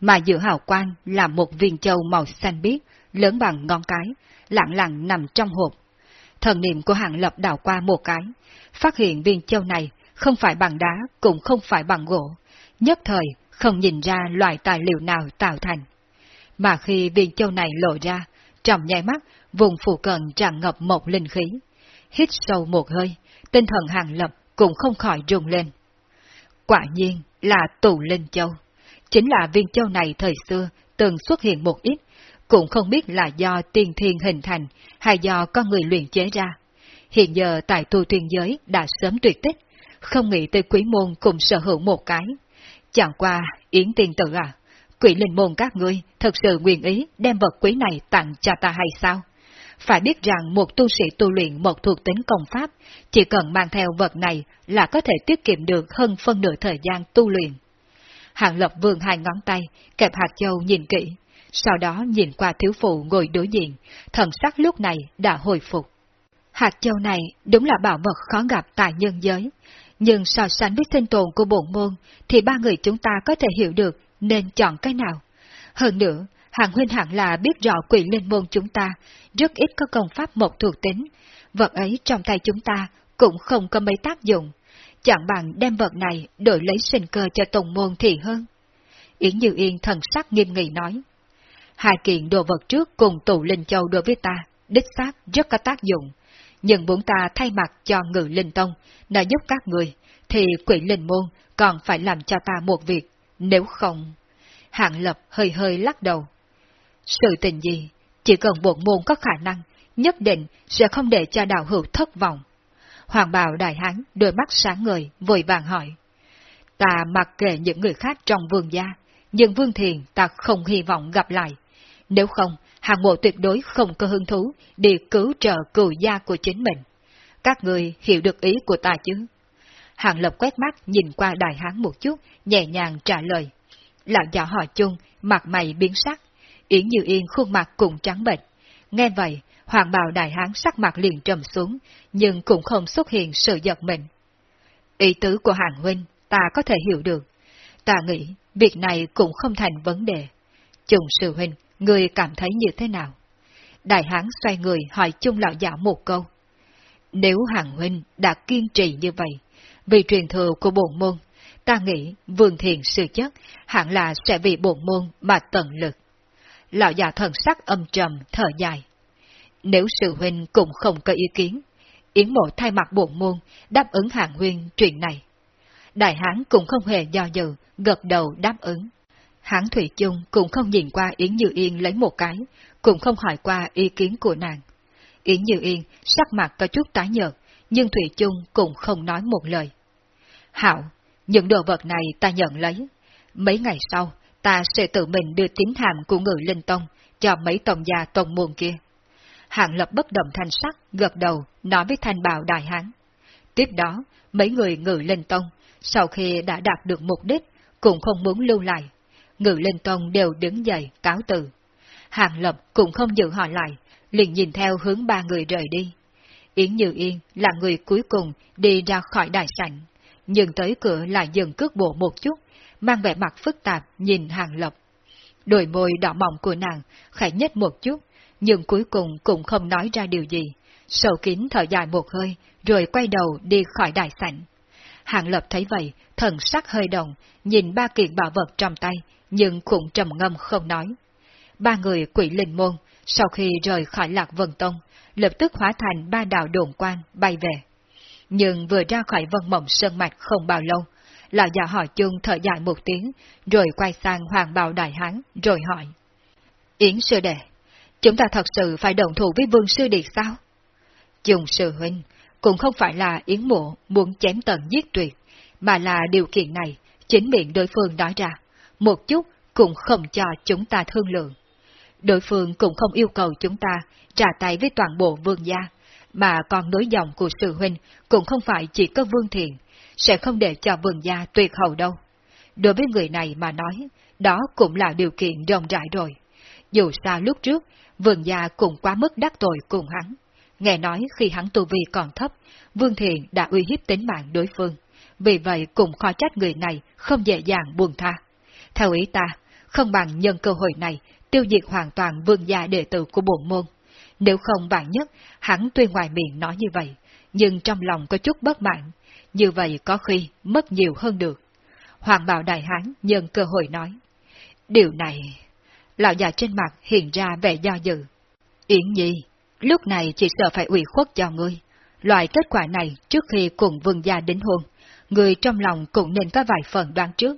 mà giữa hào quang là một viên châu màu xanh biếc, lớn bằng ngón cái, lặng lặng nằm trong hộp. Thần niệm của hạng lập đảo qua một cái, phát hiện viên châu này không phải bằng đá cũng không phải bằng gỗ, nhất thời không nhìn ra loại tài liệu nào tạo thành. Mà khi viên châu này lộ ra, trong nháy mắt, vùng phụ cận tràn ngập một linh khí. Hít sâu một hơi, tinh thần hàng lập cũng không khỏi rung lên. Quả nhiên là tù linh châu. Chính là viên châu này thời xưa từng xuất hiện một ít, cũng không biết là do tiên thiên hình thành hay do con người luyện chế ra. Hiện giờ tại tu tuyên giới đã sớm tuyệt tích, không nghĩ tới quý môn cùng sở hữu một cái. Chẳng qua, Yến tiên tử à, quỷ linh môn các ngươi thật sự nguyện ý đem vật quý này tặng cho ta hay sao? Phải biết rằng một tu sĩ tu luyện một thuộc tính công pháp, chỉ cần mang theo vật này là có thể tiết kiệm được hơn phân nửa thời gian tu luyện. Hàng lập vương hai ngón tay, kẹp hạt châu nhìn kỹ, sau đó nhìn qua thiếu phụ ngồi đối diện, thần sắc lúc này đã hồi phục. Hạt châu này đúng là bảo vật khó gặp tại nhân giới, nhưng so sánh với sinh tồn của bổn môn thì ba người chúng ta có thể hiểu được nên chọn cái nào. Hơn nữa, Hàng huynh hẳn là biết rõ quỷ linh môn chúng ta, rất ít có công pháp một thuộc tính, vật ấy trong tay chúng ta cũng không có mấy tác dụng, chẳng bằng đem vật này đổi lấy sinh cơ cho tùng môn thì hơn. Yến Như Yên thần sắc nghiêm nghị nói, hai kiện đồ vật trước cùng tụ linh châu đối với ta, đích xác rất có tác dụng, nhưng muốn ta thay mặt cho ngự linh tông, đã giúp các người, thì quỷ linh môn còn phải làm cho ta một việc, nếu không... Hạng Lập hơi hơi lắc đầu. Sự tình gì, chỉ cần bộ môn có khả năng, nhất định sẽ không để cho đạo hữu thất vọng. Hoàng bào đại hán, đôi mắt sáng ngời, vội vàng hỏi. Ta mặc kệ những người khác trong vương gia, nhưng vương thiền ta không hy vọng gặp lại. Nếu không, hàng bộ tuyệt đối không có hứng thú để cứu trợ cửu gia của chính mình. Các người hiểu được ý của ta chứ? Hàng Lập quét mắt nhìn qua đại hán một chút, nhẹ nhàng trả lời. Lão giả hỏi chung, mặt mày biến sắc, Yến Như Yên khuôn mặt cũng trắng bệch. Nghe vậy, hoàng bào đại hán sắc mặt liền trầm xuống, nhưng cũng không xuất hiện sự giật mình. Ý tứ của hàng huynh, ta có thể hiểu được. Ta nghĩ, việc này cũng không thành vấn đề. Trùng sư huynh, người cảm thấy như thế nào? Đại hán xoay người hỏi chung lão giả một câu. Nếu hàng huynh đã kiên trì như vậy, vì truyền thừa của bổn môn, ta nghĩ vương thiền sư chất hẳn là sẽ vì bổn môn mà tận lực. Lão già thần sắc âm trầm, thở dài. Nếu sư huynh cũng không có ý kiến, Yến mộ thay mặt bổn môn đáp ứng hạng huynh chuyện này. Đại hán cũng không hề do dự, gật đầu đáp ứng. Hán Thủy Chung cũng không nhìn qua Yến Như Yên lấy một cái, cũng không hỏi qua ý kiến của nàng. Yến Như Yên sắc mặt có chút tái nhợt, nhưng Thủy Chung cũng không nói một lời. Hảo, những đồ vật này ta nhận lấy. Mấy ngày sau, ta sẽ tự mình đưa tín hàm của người linh tông cho mấy tổng gia tông môn kia. Hạng lập bất động thanh sắc, gật đầu, nói với thanh bào đại hán. Tiếp đó, mấy người ngự linh tông, sau khi đã đạt được mục đích, cũng không muốn lưu lại. Ngự linh tông đều đứng dậy, cáo từ. Hạng lập cũng không giữ họ lại, liền nhìn theo hướng ba người rời đi. Yến Như Yên là người cuối cùng đi ra khỏi đại sảnh nhưng tới cửa lại dừng cước bộ một chút, mang vẻ mặt phức tạp nhìn hàng lập. Đôi môi đỏ mỏng của nàng khẽ nhếch một chút, nhưng cuối cùng cũng không nói ra điều gì. Sầu kín thở dài một hơi, rồi quay đầu đi khỏi đại sảnh. Hàng lập thấy vậy, thần sắc hơi động, nhìn ba kiện bảo vật trong tay, nhưng cũng trầm ngâm không nói. Ba người quỷ linh môn, sau khi rời khỏi lạc vân tông, lập tức hóa thành ba đạo đồn quan bay về nhưng vừa ra khỏi vân mộng sơn mạch không bao lâu, lão già hỏi chung thở dài một tiếng, rồi quay sang hoàng bào đại hán, rồi hỏi. Yến sư đệ, chúng ta thật sự phải đồng thủ với vương sư điệt sao? Chung sư huynh, cũng không phải là Yến mộ muốn chém tận giết tuyệt, mà là điều kiện này, chính miệng đối phương nói ra, một chút cũng không cho chúng ta thương lượng. Đối phương cũng không yêu cầu chúng ta trả tay với toàn bộ vương gia, mà còn nối dòng của sư huynh cũng không phải chỉ có vương thiện, sẽ không để cho vương gia tuyệt hậu đâu. Đối với người này mà nói, đó cũng là điều kiện rộng rãi rồi. Dù sao lúc trước, vương gia cũng quá mức đắc tội cùng hắn. Nghe nói khi hắn tu vi còn thấp, vương thiện đã uy hiếp tính mạng đối phương. Vì vậy cũng khó trách người này không dễ dàng buông tha. Theo ý ta, không bằng nhân cơ hội này tiêu diệt hoàn toàn vương gia đệ tử của bổn môn. Nếu không bạn nhất, hắn tuy ngoài miệng nói như vậy, nhưng trong lòng có chút bất mãn, như vậy có khi mất nhiều hơn được. Hoàng bào đại hán nhân cơ hội nói. Điều này... Lão già trên mặt hiện ra vẻ do dự. Yến nhi, lúc này chỉ sợ phải ủy khuất cho ngươi. Loại kết quả này trước khi cùng vương gia đính hôn, người trong lòng cũng nên có vài phần đoán trước.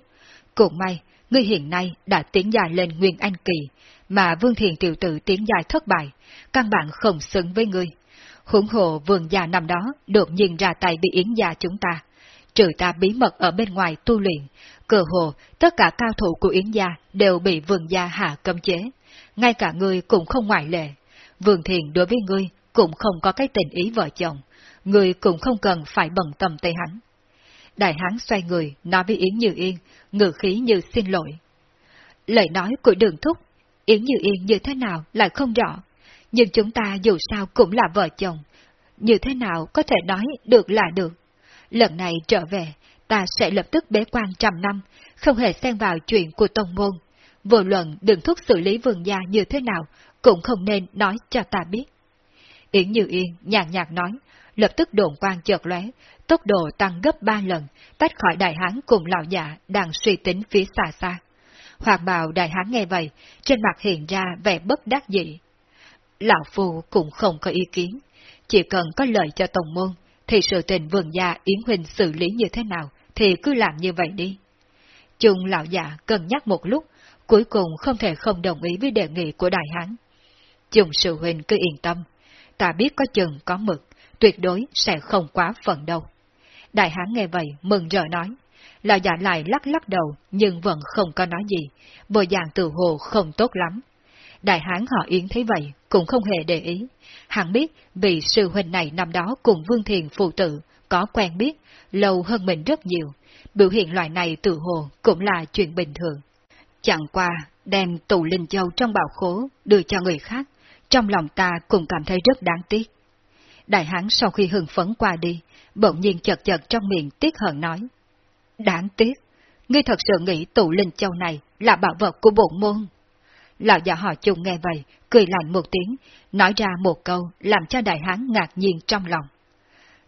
Cũng may, ngươi hiện nay đã tiến dài lên Nguyên Anh Kỳ, mà Vương Thiền tiểu tử tiến dài thất bại, căn bản không xứng với ngươi. Hủng hộ vườn già năm đó đột nhiên ra tay bị yến gia chúng ta. Trừ ta bí mật ở bên ngoài tu luyện, cờ hồ tất cả cao thủ của yến gia đều bị vườn gia hạ cấm chế. Ngay cả ngươi cũng không ngoại lệ. Vườn thiền đối với ngươi cũng không có cái tình ý vợ chồng. Ngươi cũng không cần phải bận tâm tay hắn. Đại hán xoay người, nói với Yến Như Yên, ngự khí như xin lỗi. Lời nói của đường thúc, Yến Như Yên như thế nào lại không rõ, nhưng chúng ta dù sao cũng là vợ chồng, như thế nào có thể nói được là được. Lần này trở về, ta sẽ lập tức bế quan trăm năm, không hề xen vào chuyện của tông môn. vô luận đừng thúc xử lý vườn gia như thế nào, cũng không nên nói cho ta biết. Yến Như Yên nhàn nhạt nói, lập tức đồn quan chợt lóe, tốc độ tăng gấp ba lần, tách khỏi đại hán cùng lão giả đang suy tính phía xa xa. Hoàng bào đại hán nghe vậy, trên mặt hiện ra vẻ bất đắc dĩ. Lão Phu cũng không có ý kiến, chỉ cần có lợi cho tổng môn, thì sự tình vườn gia Yến Huynh xử lý như thế nào, thì cứ làm như vậy đi. Chung lão già cân nhắc một lúc, cuối cùng không thể không đồng ý với đề nghị của đại hán. Chung sự huynh cứ yên tâm, ta biết có chừng có mực, tuyệt đối sẽ không quá phần đâu. Đại hán nghe vậy mừng rỡ nói, lão giả lại lắc lắc đầu nhưng vẫn không có nói gì, bộ dạng tự hồ không tốt lắm. Đại hán họ Yến thấy vậy cũng không hề để ý, hắn biết vì sư huynh này năm đó cùng Vương Thiền phụ tử có quen biết, lâu hơn mình rất nhiều, biểu hiện loại này tự hồ cũng là chuyện bình thường. Chẳng qua đem tù linh châu trong bảo khố đưa cho người khác, trong lòng ta cũng cảm thấy rất đáng tiếc. Đại hán sau khi hưng phấn qua đi, bỗng nhiên chật chật trong miệng tiếc hận nói. Đáng tiếc, ngươi thật sự nghĩ tụ linh châu này là bảo vật của bổn môn. Lão già họ chung nghe vậy, cười lạnh một tiếng, nói ra một câu làm cho đại hán ngạc nhiên trong lòng.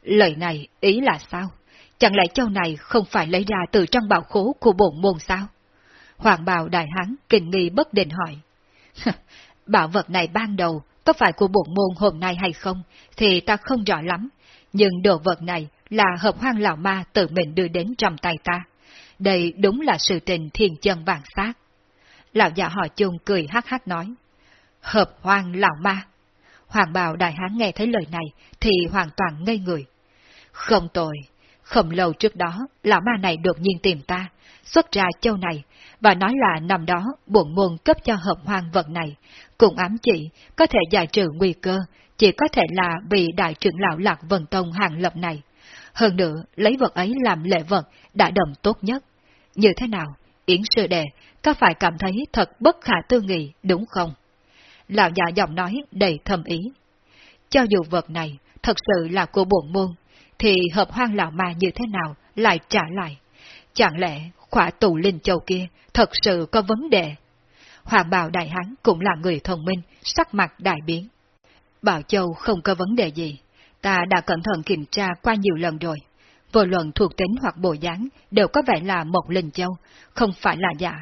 Lời này ý là sao? Chẳng lẽ châu này không phải lấy ra từ trong bảo khố của bổn môn sao? Hoàng bào đại hán kinh nghi bất định hỏi. bảo vật này ban đầu có phải của bổn môn hôm nay hay không, thì ta không rõ lắm, nhưng đồ vật này là hợp hoang lão ma tự mình đưa đến trong tay ta. Đây đúng là sự tình thiên chân vàng xác. Lão già họ chung cười hát hát nói. Hợp hoang lão ma. Hoàng bào đại hán nghe thấy lời này thì hoàn toàn ngây người. Không tồi, không lâu trước đó, lão ma này đột nhiên tìm ta, xuất ra châu này, và nói là năm đó buồn môn cấp cho hợp hoang vật này, cùng ám chỉ có thể giải trừ nguy cơ, chỉ có thể là vì đại trưởng lão Lạc Vân Tông hàng lập này. Hơn nữa, lấy vật ấy làm lệ vật đã đầm tốt nhất. Như thế nào, Yến Sư Đệ, có phải cảm thấy thật bất khả tư nghị, đúng không? Lão già giọng nói đầy thầm ý. Cho dù vật này thật sự là của bổn môn, thì hợp hoang lão ma như thế nào lại trả lại? Chẳng lẽ khỏa tù linh châu kia thật sự có vấn đề? Hoàng bào đại hán cũng là người thông minh, sắc mặt đại biến. Bảo Châu không có vấn đề gì, ta đã cẩn thận kiểm tra qua nhiều lần rồi. Vô luận thuộc tính hoặc bộ dáng đều có vẻ là một linh châu, không phải là giả.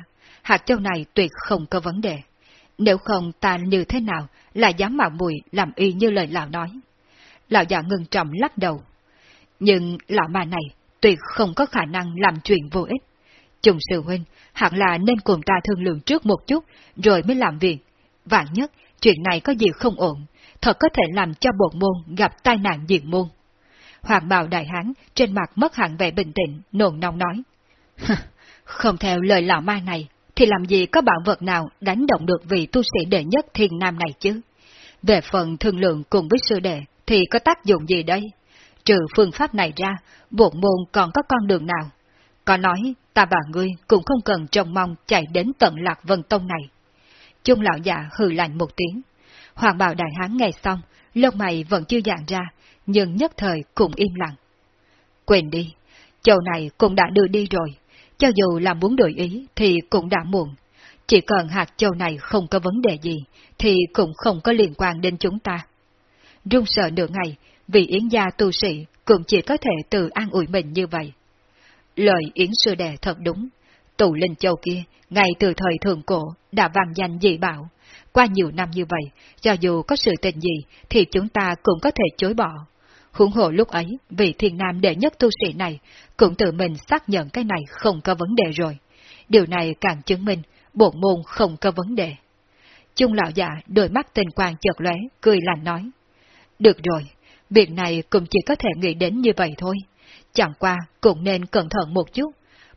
Hạt châu này tuyệt không có vấn đề. Nếu không ta như thế nào là dám mạo mùi làm y như lời lão nói. Lão già ngưng trọng lắc đầu. Nhưng lão mà này tuyệt không có khả năng làm chuyện vô ích. Trùng sư huynh, hẳn là nên cùng ta thương lượng trước một chút, rồi mới làm việc. Vạn nhất, chuyện này có gì không ổn, thật có thể làm cho bộ môn gặp tai nạn diệt môn. Hoàng bào đại hán trên mặt mất hẳn vẻ bình tĩnh, nồn nóng nói. không theo lời lão ma này, thì làm gì có bảo vật nào đánh động được vị tu sĩ đệ nhất thiên nam này chứ? Về phần thương lượng cùng với sư đệ, thì có tác dụng gì đây? Trừ phương pháp này ra, bộ môn còn có con đường nào? Có nói, ta và ngươi cũng không cần trông mong chạy đến tận lạc vân tông này. Trung lão già hừ lạnh một tiếng. Hoàng bào đại hán nghe xong, lông mày vẫn chưa dạng ra, nhưng nhất thời cũng im lặng. Quên đi, châu này cũng đã đưa đi rồi, cho dù là muốn đổi ý thì cũng đã muộn. Chỉ cần hạt châu này không có vấn đề gì, thì cũng không có liên quan đến chúng ta. Rung sợ nửa ngày, vì Yến gia tu sĩ cũng chỉ có thể tự an ủi mình như vậy. Lời Yến sư đệ thật đúng. Tù Linh Châu kia, ngay từ thời thượng cổ, đã vang danh dị bảo. Qua nhiều năm như vậy, cho dù có sự tình gì, thì chúng ta cũng có thể chối bỏ. Huống hộ lúc ấy, vị thiên nam đệ nhất tu sĩ này, cũng tự mình xác nhận cái này không có vấn đề rồi. Điều này càng chứng minh, bộ môn không có vấn đề. Trung lão giả đôi mắt tình quang chợt lóe, cười lành nói. Được rồi, việc này cũng chỉ có thể nghĩ đến như vậy thôi. Chẳng qua cũng nên cẩn thận một chút.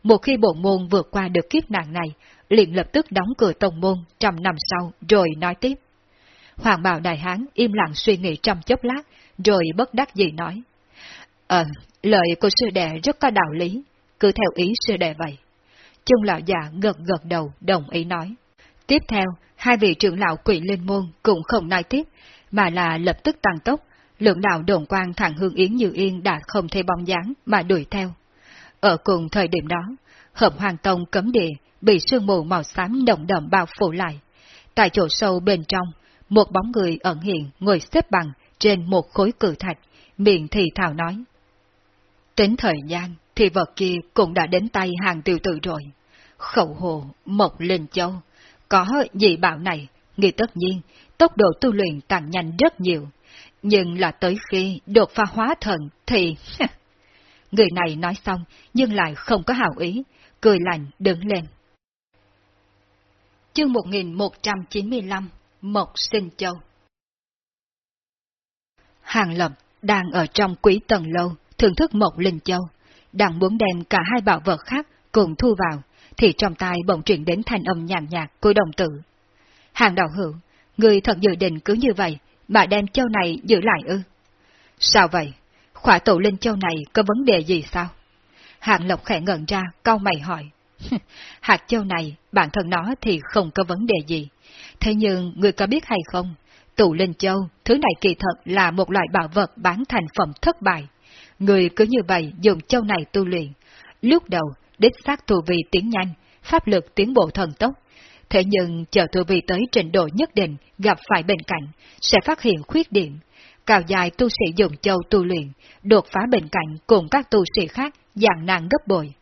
Một khi bộ môn vượt qua được kiếp nạn này, liền lập tức đóng cửa tông môn trăm năm sau rồi nói tiếp. Hoàng bào đại hán im lặng suy nghĩ trong chốc lát, rồi bất đắc dĩ nói. Ờ, lời của sư đệ rất có đạo lý, cứ theo ý sư đệ vậy. Trung lão già gật gật đầu đồng ý nói. Tiếp theo, hai vị trưởng lão quỷ linh môn cũng không nói tiếp, mà là lập tức tăng tốc, lượng đạo đồn quang thẳng hương yến như yên đã không thấy bóng dáng mà đuổi theo. Ở cùng thời điểm đó, hợp hoàng tông cấm địa bị sương mù màu xám đồng đậm bao phủ lại. Tại chỗ sâu bên trong, một bóng người ẩn hiện ngồi xếp bằng trên một khối cử thạch, miệng thì thào nói. Tính thời gian thì vật kia cũng đã đến tay hàng tiêu tử rồi. Khẩu hồ, Mộc Linh Châu, có dị bảo này, nghĩ tất nhiên, tốc độ tu luyện tăng nhanh rất nhiều. Nhưng là tới khi đột phá hóa thần thì... Người này nói xong, nhưng lại không có hào ý, cười lạnh đứng lên. Chương 1195 Mộc Sinh Châu Hàng Lập đang ở trong quý tầng lâu, thưởng thức Mộc Linh Châu, đang muốn đem cả hai bảo vật khác cùng thu vào, thì trong tai bỗng truyền đến thanh âm nhàn nhạt của đồng tử. Hàng đạo hữu, người thật dự định cứ như vậy, mà đem châu này giữ lại ư? Sao vậy? Khỏa tổ linh châu này có vấn đề gì sao? Hàng Lộc khẽ ngẩn ra, cau mày hỏi. Hạt châu này, bản thân nó thì không có vấn đề gì. Thế nhưng, người có biết hay không? Tụ Linh Châu, thứ này kỳ thật là một loại bảo vật bán thành phẩm thất bại. Người cứ như vậy dùng châu này tu luyện. Lúc đầu, đích xác tu vi tiến nhanh, pháp lực tiến bộ thần tốc. Thế nhưng, chờ tu vi tới trình độ nhất định gặp phải bên cạnh, sẽ phát hiện khuyết điểm. Cao dài tu sĩ dùng châu tu luyện, đột phá bên cạnh cùng các tu sĩ khác dạng nàng gấp bội.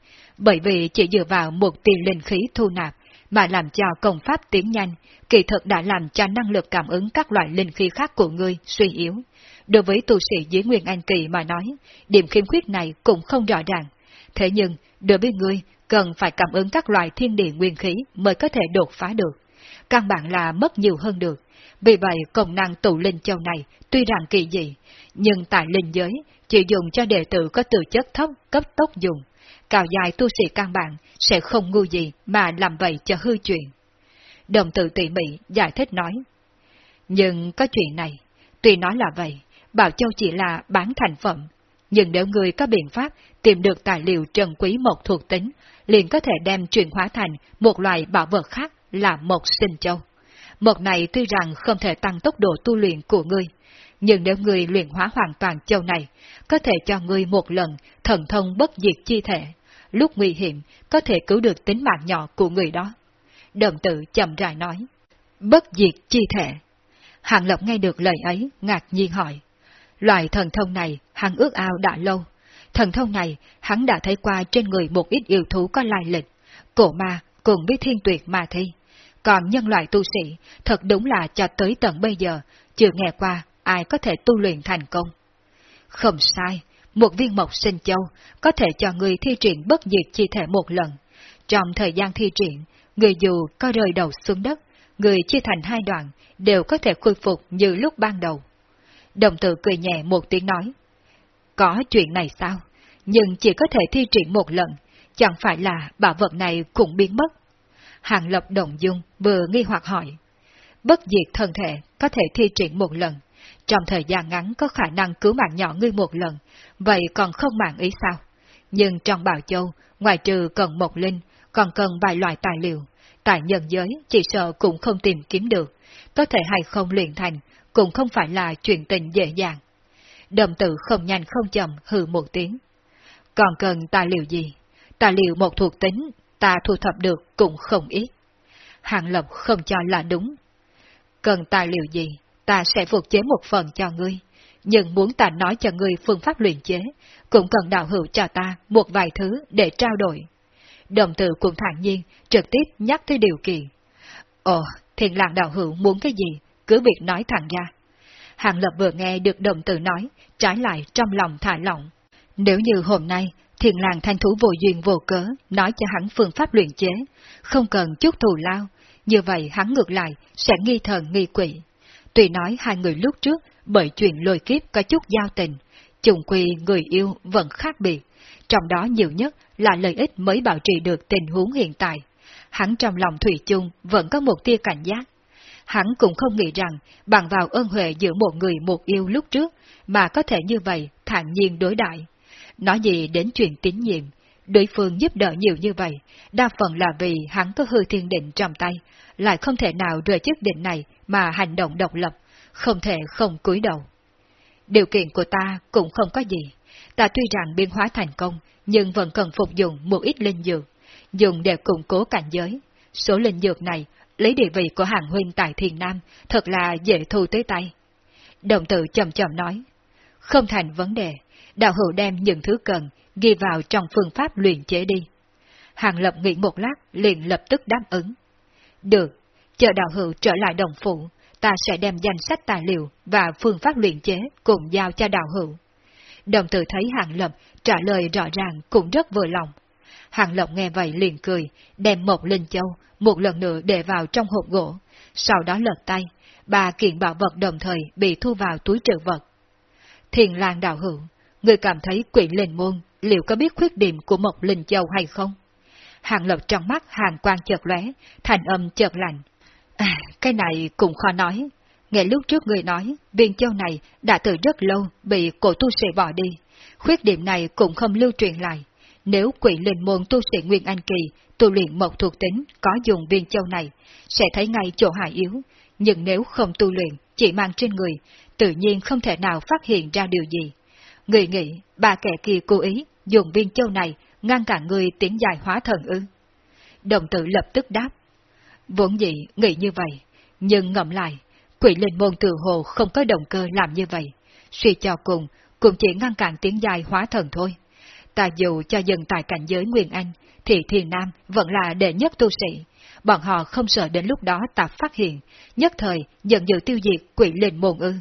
Bởi vì chỉ dựa vào một tiền linh khí thu nạp, mà làm cho công pháp tiến nhanh, kỳ thực đã làm cho năng lực cảm ứng các loại linh khí khác của ngươi suy yếu. Đối với tu sĩ dưới Nguyên Anh Kỳ mà nói, điểm khiếm khuyết này cũng không rõ ràng. Thế nhưng, đối với ngươi, cần phải cảm ứng các loại thiên địa nguyên khí mới có thể đột phá được. Căn bản là mất nhiều hơn được. Vì vậy, công năng tụ linh châu này tuy rằng kỳ dị, nhưng tại linh giới chỉ dùng cho đệ tử có từ chất thấp cấp tốc dùng. Cao dài tu sĩ căn bản sẽ không ngu gì mà làm vậy cho hư chuyện. Đồng tự tỉ mỉ giải thích nói. Nhưng có chuyện này, tuy nói là vậy, Bảo Châu chỉ là bán thành phẩm, nhưng nếu người có biện pháp tìm được tài liệu trần quý một thuộc tính, liền có thể đem chuyển hóa thành một loại bảo vật khác là một sinh châu. Một này tuy rằng không thể tăng tốc độ tu luyện của ngươi, nhưng nếu ngươi luyện hóa hoàn toàn châu này, có thể cho ngươi một lần thần thông bất diệt chi thể, lúc nguy hiểm có thể cứu được tính mạng nhỏ của người đó. Đồng tử chậm rãi nói, bất diệt chi thể. Hàng Lộc nghe được lời ấy, ngạc nhiên hỏi. Loại thần thông này hắn ước ao đã lâu. Thần thông này hắn đã thấy qua trên người một ít yêu thú có lai lịch, cổ ma cùng với thiên tuyệt ma thi. Còn nhân loại tu sĩ, thật đúng là cho tới tận bây giờ, chưa nghe qua ai có thể tu luyện thành công. Không sai, một viên mộc sinh châu có thể cho người thi triển bất diệt chi thể một lần. Trong thời gian thi triển, người dù có rơi đầu xuống đất, người chia thành hai đoạn đều có thể khôi phục như lúc ban đầu. Đồng tử cười nhẹ một tiếng nói. Có chuyện này sao? Nhưng chỉ có thể thi triển một lần, chẳng phải là bảo vật này cũng biến mất. Hàng Lập Đồng Dung vừa nghi hoặc hỏi. Bất diệt thân thể có thể thi triển một lần, trong thời gian ngắn có khả năng cứu mạng nhỏ ngươi một lần, vậy còn không mạng ý sao? Nhưng trong Bảo Châu, ngoài trừ cần một linh, còn cần vài loại tài liệu, tại nhân giới chỉ sợ cũng không tìm kiếm được, có thể hay không luyện thành, cũng không phải là chuyện tình dễ dàng. Đồng tử không nhanh không chậm hừ một tiếng. Còn cần tài liệu gì? Tài liệu một thuộc tính, ta thu thập được cũng không ít. Hàng Lập không cho là đúng. Cần tài liệu gì, ta sẽ phục chế một phần cho ngươi. Nhưng muốn ta nói cho ngươi phương pháp luyện chế, cũng cần đạo hữu cho ta một vài thứ để trao đổi. Đồng tử cũng thản nhiên, trực tiếp nhắc tới điều kiện. Ồ, thiền lạc đạo hữu muốn cái gì, cứ việc nói thẳng ra. Hàng Lập vừa nghe được đồng tử nói, trái lại trong lòng thả lỏng. Nếu như hôm nay, thiền làng thanh thú vô duyên vô cớ nói cho hắn phương pháp luyện chế, không cần chút thù lao, như vậy hắn ngược lại sẽ nghi thần nghi quỷ. Tuy nói hai người lúc trước bởi chuyện lôi kiếp có chút giao tình, trùng quy người yêu vẫn khác biệt, trong đó nhiều nhất là lợi ích mới bảo trì được tình huống hiện tại. Hắn trong lòng Thủy chung vẫn có một tia cảnh giác. Hắn cũng không nghĩ rằng bằng vào ơn huệ giữa một người một yêu lúc trước mà có thể như vậy thản nhiên đối đại. Nói gì đến chuyện tín nhiệm, đối phương giúp đỡ nhiều như vậy, đa phần là vì hắn có hư thiên định trong tay, lại không thể nào rời chức định này mà hành động độc lập, không thể không cúi đầu. Điều kiện của ta cũng không có gì, ta tuy rằng biến hóa thành công, nhưng vẫn cần phục dụng một ít linh dược, dùng để củng cố cảnh giới. Số linh dược này, lấy địa vị của hàng huynh tại Thiền Nam, thật là dễ thu tới tay. Đồng tử chậm chậm nói, không thành vấn đề, đạo hữu đem những thứ cần, ghi vào trong phương pháp luyện chế đi. Hàng lập nghĩ một lát, liền lập tức đáp ứng. Được, chờ đạo hữu trở lại đồng phụ, ta sẽ đem danh sách tài liệu và phương pháp luyện chế cùng giao cho đạo hữu. Đồng tử thấy Hàng Lập trả lời rõ ràng cũng rất vừa lòng. Hàng Lập nghe vậy liền cười, đem một linh châu một lần nữa để vào trong hộp gỗ, sau đó lật tay, ba kiện bảo vật đồng thời bị thu vào túi trữ vật. Thiền lang đạo hữu, người cảm thấy quỷ linh môn liệu có biết khuyết điểm của một linh châu hay không? Hàng Lập trong mắt hàng quang chợt lóe, thành âm chợt lạnh. À, cái này cũng khó nói. Nghe lúc trước người nói, viên châu này đã từ rất lâu bị cổ tu sĩ bỏ đi. Khuyết điểm này cũng không lưu truyền lại. Nếu quỷ linh môn tu sĩ Nguyên Anh Kỳ tu luyện một thuộc tính có dùng viên châu này, sẽ thấy ngay chỗ hại yếu. Nhưng nếu không tu luyện, chỉ mang trên người, tự nhiên không thể nào phát hiện ra điều gì. Người nghĩ, ba kẻ kia cố ý dùng viên châu này ngăn cản người tiến dài hóa thần ư. Đồng tử lập tức đáp. Vốn dĩ nghĩ như vậy, nhưng ngậm lại, quỷ linh môn tự hồ không có động cơ làm như vậy. Suy cho cùng, cũng chỉ ngăn cản tiến dài hóa thần thôi. Ta dù cho dừng tại cảnh giới Nguyên Anh, thì Thiền Nam vẫn là đệ nhất tu sĩ. Bọn họ không sợ đến lúc đó ta phát hiện, nhất thời dẫn dự tiêu diệt quỷ linh môn ư.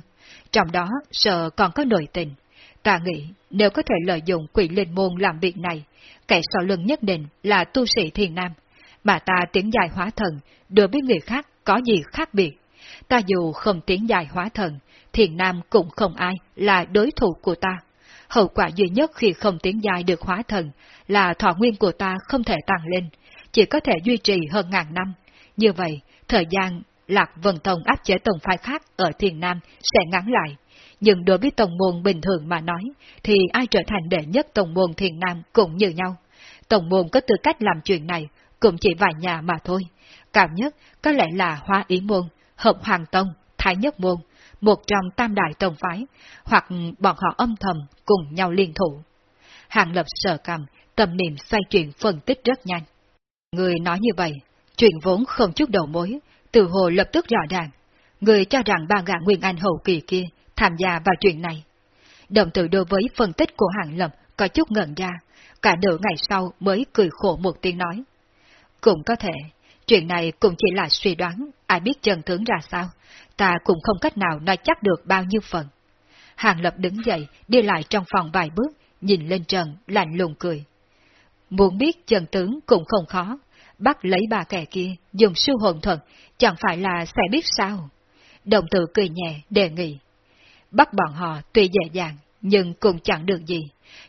Trong đó sợ còn có nội tình. Ta nghĩ nếu có thể lợi dụng quỷ linh môn làm việc này, kẻ sau lưng nhất định là tu sĩ Thiền Nam. Mà ta tiến dài hóa thần, đối với người khác có gì khác biệt. Ta dù không tiến dài hóa thần, Thiền Nam cũng không ai là đối thủ của ta. Hậu quả duy nhất khi không tiến dài được hóa thần là thọ nguyên của ta không thể tăng lên, chỉ có thể duy trì hơn ngàn năm. Như vậy, thời gian Lạc Vân Tông áp chế tông phái khác ở Thiền Nam sẽ ngắn lại. Nhưng đối với tổng môn bình thường mà nói, thì ai trở thành đệ nhất tổng môn Thiền Nam cũng như nhau. tổng môn có tư cách làm chuyện này, cũng chỉ vài nhà mà thôi. Cao nhất có lẽ là Hoa Ý Môn, Hợp Hoàng Tông, Thái Nhất Môn, một trong tam đại tông phái, hoặc bọn họ âm thầm cùng nhau liên thủ. Hàng lập sợ cầm, tâm niệm xoay chuyển phân tích rất nhanh. Người nói như vậy, chuyện vốn không chút đầu mối, từ hồ lập tức rõ ràng. Người cho rằng ba gã Nguyên Anh hậu kỳ kia tham gia vào chuyện này. Đồng tử đối với phân tích của hàng lập có chút ngẩn ra, cả nửa ngày sau mới cười khổ một tiếng nói. Cũng có thể, chuyện này cũng chỉ là suy đoán, ai biết chân tướng ra sao, ta cũng không cách nào nói chắc được bao nhiêu phần. Hàng Lập đứng dậy, đi lại trong phòng vài bước, nhìn lên trần, lạnh lùng cười. Muốn biết chân tướng cũng không khó, bắt lấy bà kẻ kia, dùng siêu hồn thuật, chẳng phải là sẽ biết sao. Đồng tử cười nhẹ, đề nghị. Bắt bọn họ tuy dễ dàng, nhưng cũng chẳng được gì.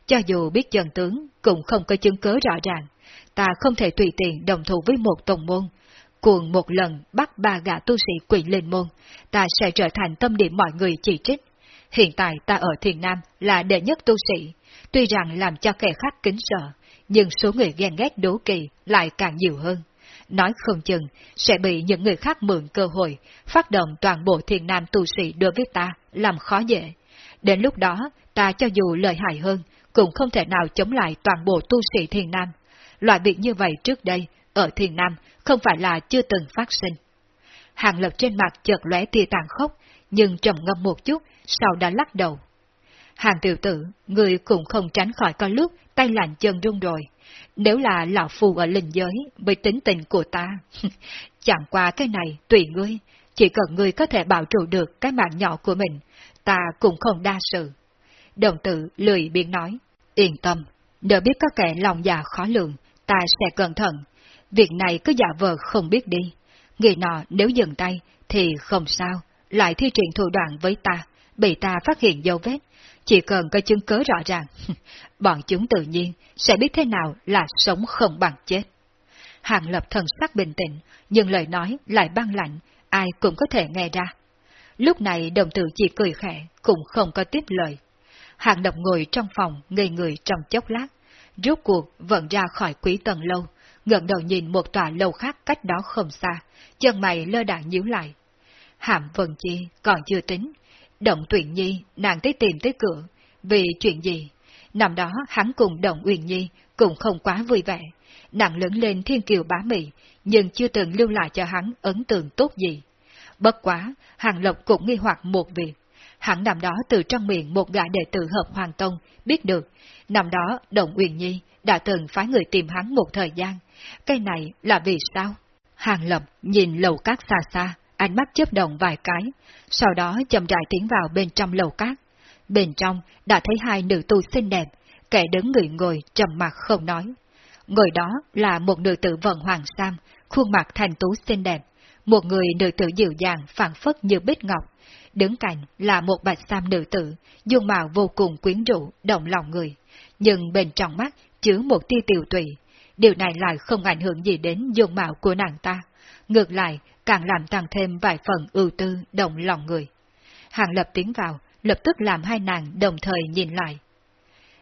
Cho dù biết chân tướng, cũng không có chứng cớ rõ ràng. Ta không thể tùy tiện đồng thủ với một tổng môn. Cuồng một lần bắt ba gã tu sĩ quỷ lên môn, ta sẽ trở thành tâm điểm mọi người chỉ trích. Hiện tại ta ở Thiền Nam là đệ nhất tu sĩ, tuy rằng làm cho kẻ khác kính sợ, nhưng số người ghen ghét đố kỳ lại càng nhiều hơn. Nói không chừng, sẽ bị những người khác mượn cơ hội, phát động toàn bộ thiền nam tu sĩ đối với ta, làm khó dễ. Đến lúc đó, ta cho dù lợi hại hơn, cũng không thể nào chống lại toàn bộ tu sĩ thiền nam. Loại việc như vậy trước đây, ở thiền nam, không phải là chưa từng phát sinh. Hàng lập trên mặt chợt lóe tia tàn khốc, nhưng trầm ngâm một chút, sau đã lắc đầu. Hàng tiểu tử, người cũng không tránh khỏi có lúc tay lạnh chân run rồi. Nếu là lão phù ở linh giới với tính tình của ta, chẳng qua cái này tùy ngươi, chỉ cần ngươi có thể bảo trụ được cái mạng nhỏ của mình, ta cũng không đa sự. Đồng tử lười biếng nói, yên tâm, đỡ biết có kẻ lòng già khó lường, ta sẽ cẩn thận. Việc này cứ giả vờ không biết đi. Người nọ nếu dừng tay thì không sao, lại thi triển thủ đoạn với ta, bị ta phát hiện dấu vết, chỉ cần có chứng cứ rõ ràng, bọn chúng tự nhiên sẽ biết thế nào là sống không bằng chết. Hàng lập thần sắc bình tĩnh, nhưng lời nói lại băng lạnh, ai cũng có thể nghe ra. Lúc này đồng tử chỉ cười khẽ, cũng không có tiếp lời. Hàng lập ngồi trong phòng, ngây người trong chốc lát, rốt cuộc vẫn ra khỏi quý tầng lâu, ngẩng đầu nhìn một tòa lâu khác cách đó không xa, chân mày lơ đạn nhíu lại. Hàm Vân Chi còn chưa tính, Động tuyển nhi, nàng tới tìm tới cửa. Vì chuyện gì? Năm đó hắn cùng động Uyển Nhi cũng không quá vui vẻ, nặng lớn lên thiên kiều bá mị, nhưng chưa từng lưu lại cho hắn ấn tượng tốt gì. Bất quá, Hàng Lộc cũng nghi hoặc một việc. Hắn năm đó từ trong miệng một gã đệ tử hợp Hoàng Tông biết được, năm đó động Uyển Nhi đã từng phái người tìm hắn một thời gian. Cái này là vì sao? Hàng Lập nhìn lầu cát xa xa, ánh mắt chớp động vài cái, sau đó chậm rãi tiến vào bên trong lầu cát. Bên trong đã thấy hai nữ tu xinh đẹp, kẻ đứng người ngồi trầm mặt không nói. Người đó là một nữ tử vận hoàng sam, khuôn mặt thành tú xinh đẹp, một người nữ tử dịu dàng phản phất như bích ngọc, đứng cạnh là một bạch sam nữ tử, dung mạo vô cùng quyến rũ, động lòng người, nhưng bên trong mắt chứa một tia tiểu tụy. Điều này lại không ảnh hưởng gì đến dung mạo của nàng ta, ngược lại càng làm tăng thêm vài phần ưu tư, động lòng người. Hàng lập tiến vào, lập tức làm hai nàng đồng thời nhìn lại.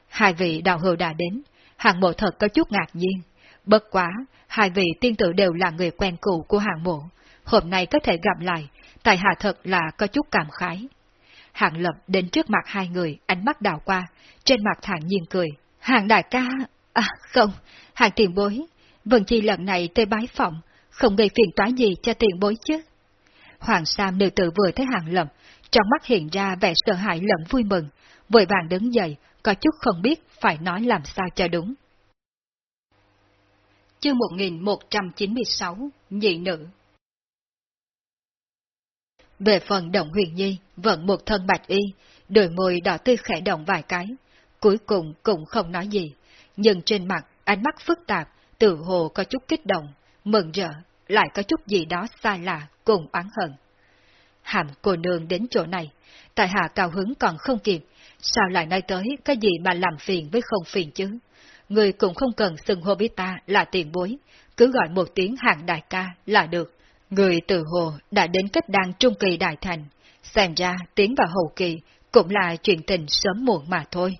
Hai vị đạo hữu đã đến, hàng mộ thật có chút ngạc nhiên. Bất quá, hai vị tiên tử đều là người quen cũ của hàng mộ. Hôm nay có thể gặp lại, tại hạ thật là có chút cảm khái. Hàng lập đến trước mặt hai người, ánh mắt đảo qua, trên mặt thản nhiên cười. Hàng đại ca... À không, hàng tiền bối. Vân chi lần này tới bái phỏng không gây phiền toái gì cho tiền bối chứ. Hoàng Sam nữ tử vừa thấy hàng lầm trong mắt hiện ra vẻ sợ hãi lẫn vui mừng, vội vàng đứng dậy, có chút không biết phải nói làm sao cho đúng. Chương 1196, Nhị Nữ Về phần Động Huyền Nhi, vẫn một thân bạch y, đôi môi đỏ tươi khẽ động vài cái, cuối cùng cũng không nói gì, nhưng trên mặt ánh mắt phức tạp, tự hồ có chút kích động, mừng rỡ, lại có chút gì đó xa lạ, cùng oán hận. Hàm cô nương đến chỗ này, tại hạ cao hứng còn không kịp, sao lại nói tới cái gì mà làm phiền với không phiền chứ? Người cũng không cần xưng hô biết ta là tiền bối, cứ gọi một tiếng hàng đại ca là được. Người từ hồ đã đến kết đang trung kỳ đại thành, xem ra tiến vào hậu kỳ cũng là chuyện tình sớm muộn mà thôi.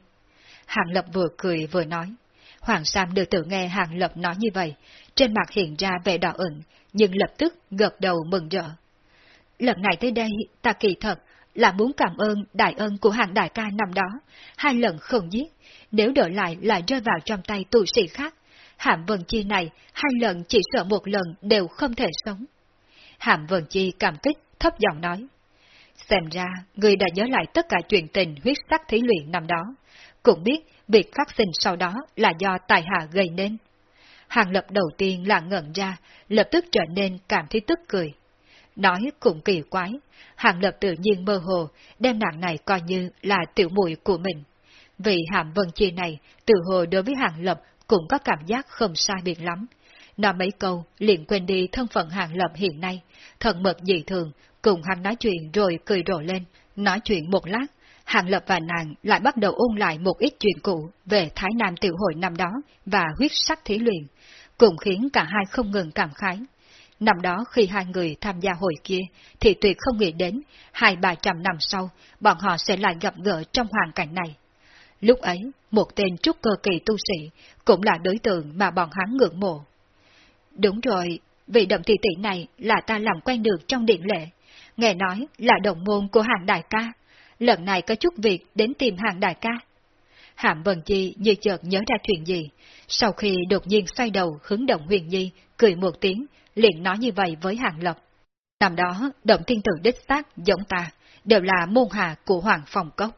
Hàng Lập vừa cười vừa nói. Hoàng Sam được tự nghe Hàng Lập nói như vậy, trên mặt hiện ra vẻ đỏ ửng, nhưng lập tức gật đầu mừng rỡ. Lần này tới đây, ta kỳ thật là muốn cảm ơn đại ân của hàng đại ca năm đó, hai lần không giết, nếu đợi lại lại rơi vào trong tay tu sĩ khác. Hàm Vân Chi này, hai lần chỉ sợ một lần đều không thể sống. Hàm Vân Chi cảm kích, thấp giọng nói. Xem ra, người đã nhớ lại tất cả chuyện tình huyết sắc thí luyện năm đó, cũng biết việc phát sinh sau đó là do tài hạ gây nên. Hàng lập đầu tiên là ngẩn ra, lập tức trở nên cảm thấy tức cười. Nói cũng kỳ quái, Hàng Lập tự nhiên mơ hồ, đem nàng này coi như là tiểu muội của mình. Vì hàm vân chi này, tự hồ đối với Hàng Lập cũng có cảm giác không sai biệt lắm. Nói mấy câu, liền quên đi thân phận Hàng Lập hiện nay, thần mật dị thường, cùng hắn nói chuyện rồi cười rộ lên, nói chuyện một lát, Hàng Lập và nàng lại bắt đầu ôn lại một ít chuyện cũ về Thái Nam tiểu hội năm đó và huyết sắc thí luyện, cũng khiến cả hai không ngừng cảm khái. Năm đó khi hai người tham gia hội kia, thì tuyệt không nghĩ đến, hai ba trăm năm sau, bọn họ sẽ lại gặp gỡ trong hoàn cảnh này. Lúc ấy, một tên trúc cơ kỳ tu sĩ, cũng là đối tượng mà bọn hắn ngưỡng mộ. Đúng rồi, vị động tỷ tỷ này là ta làm quen được trong điện lệ. Nghe nói là đồng môn của hàng đại ca. Lần này có chút việc đến tìm hàng đại ca. Hàm Vân Chi như chợt nhớ ra chuyện gì, sau khi đột nhiên xoay đầu hướng động huyền nhi, cười một tiếng, liền nói như vậy với Hàng Lập. Năm đó, động thiên tử đích xác giống ta, đều là môn hạ của Hoàng Phòng Cốc.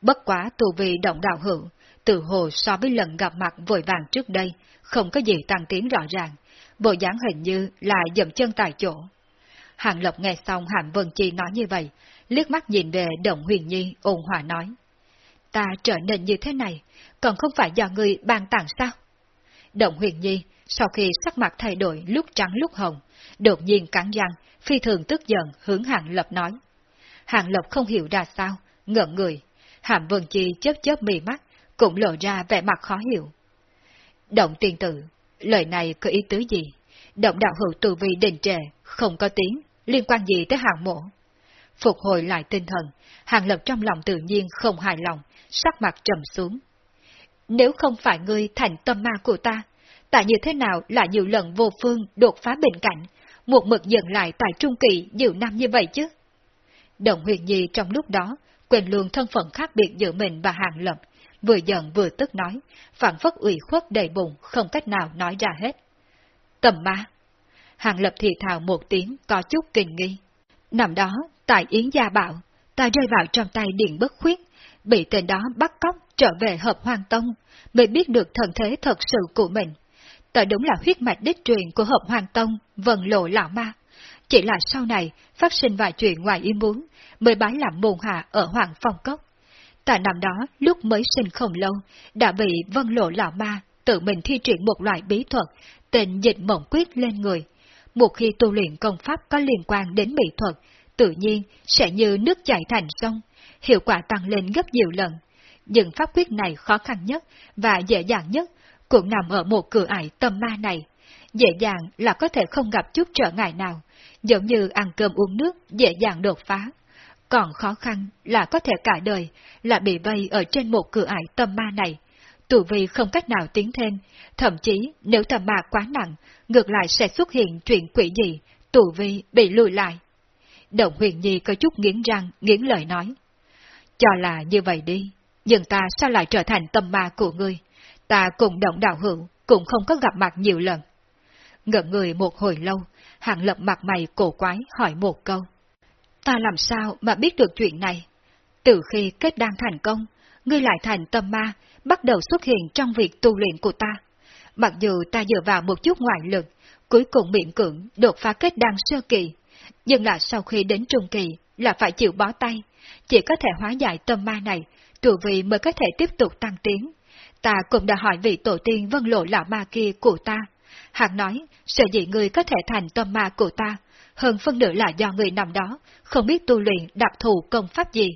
Bất quá tù vì động đạo hữu, từ hồ so với lần gặp mặt vội vàng trước đây, không có gì tăng tiến rõ ràng, bộ dáng hình như là dậm chân tại chỗ. Hàng Lập nghe xong Hàm Vân Chi nói như vậy, liếc mắt nhìn về Động Huyền Nhi ôn hòa nói. Ta trở nên như thế này, còn không phải do người ban tặng sao? Động Huyền Nhi sau khi sắc mặt thay đổi lúc trắng lúc hồng, đột nhiên cắn răng, phi thường tức giận hướng Hạng Lập nói. Hạng Lập không hiểu ra sao, ngẩn người. Hàm Vân Chi chớp chớp mì mắt, cũng lộ ra vẻ mặt khó hiểu. Động Tiền tử, lời này có ý tứ gì? Động đạo hữu tu vi đình trệ, không có tiếng, liên quan gì tới Hạng mộ? Phục hồi lại tinh thần, hàng lập trong lòng tự nhiên không hài lòng, sắc mặt trầm xuống. Nếu không phải ngươi thành tâm ma của ta, tại như thế nào là nhiều lần vô phương đột phá bên cạnh, một mực dừng lại tại trung kỳ nhiều năm như vậy chứ? Đồng huyền nhi trong lúc đó, quên luôn thân phận khác biệt giữa mình và hàng lập, vừa giận vừa tức nói, phản phất ủy khuất đầy bụng, không cách nào nói ra hết. Tầm ma. Hàng lập thì thào một tiếng, có chút kinh nghi. Nằm đó, tại Yến Gia Bảo, ta rơi vào trong tay điện bất khuyết, bị tên đó bắt cóc trở về hợp hoàng tông, mới biết được thần thế thật sự của mình. Tờ đúng là huyết mạch đích truyền của hợp hoàng tông, vần lộ lão ma. Chỉ là sau này, phát sinh vài chuyện ngoài ý muốn, mới bái làm môn hạ ở Hoàng Phong Cốc. Tại năm đó, lúc mới sinh không lâu, đã bị vân lộ lão ma tự mình thi triển một loại bí thuật, tên dịch mộng quyết lên người. Một khi tu luyện công pháp có liên quan đến mỹ thuật, tự nhiên sẽ như nước chảy thành sông, hiệu quả tăng lên gấp nhiều lần. Những pháp quyết này khó khăn nhất và dễ dàng nhất cũng nằm ở một cửa ải tâm ma này. Dễ dàng là có thể không gặp chút trở ngại nào, giống như ăn cơm uống nước dễ dàng đột phá. Còn khó khăn là có thể cả đời là bị vây ở trên một cửa ải tâm ma này. Tù vi không cách nào tiến thêm, thậm chí nếu tâm ma quá nặng, ngược lại sẽ xuất hiện chuyện quỷ gì, tù vi bị lùi lại. Động huyền nhi có chút nghiến răng, nghiến lời nói. Cho là như vậy đi, nhưng ta sao lại trở thành tâm ma của ngươi? Ta cùng động đạo hữu, cũng không có gặp mặt nhiều lần. Ngợn người một hồi lâu, hạng lập mặt mày cổ quái hỏi một câu. Ta làm sao mà biết được chuyện này? Từ khi kết đang thành công, ngươi lại thành tâm ma, bắt đầu xuất hiện trong việc tu luyện của ta. Mặc dù ta dựa vào một chút ngoại lực, cuối cùng miễn cưỡng đột phá kết đăng sơ kỳ, nhưng là sau khi đến trung kỳ là phải chịu bó tay, chỉ có thể hóa giải tâm ma này, trụ vị mới có thể tiếp tục tăng tiến. Ta cũng đã hỏi vị tổ tiên vân lộ lão ma kia của ta. Hạng nói, sợ dĩ người có thể thành tâm ma của ta, hơn phân nửa là do người nằm đó, không biết tu luyện đặc thù công pháp gì,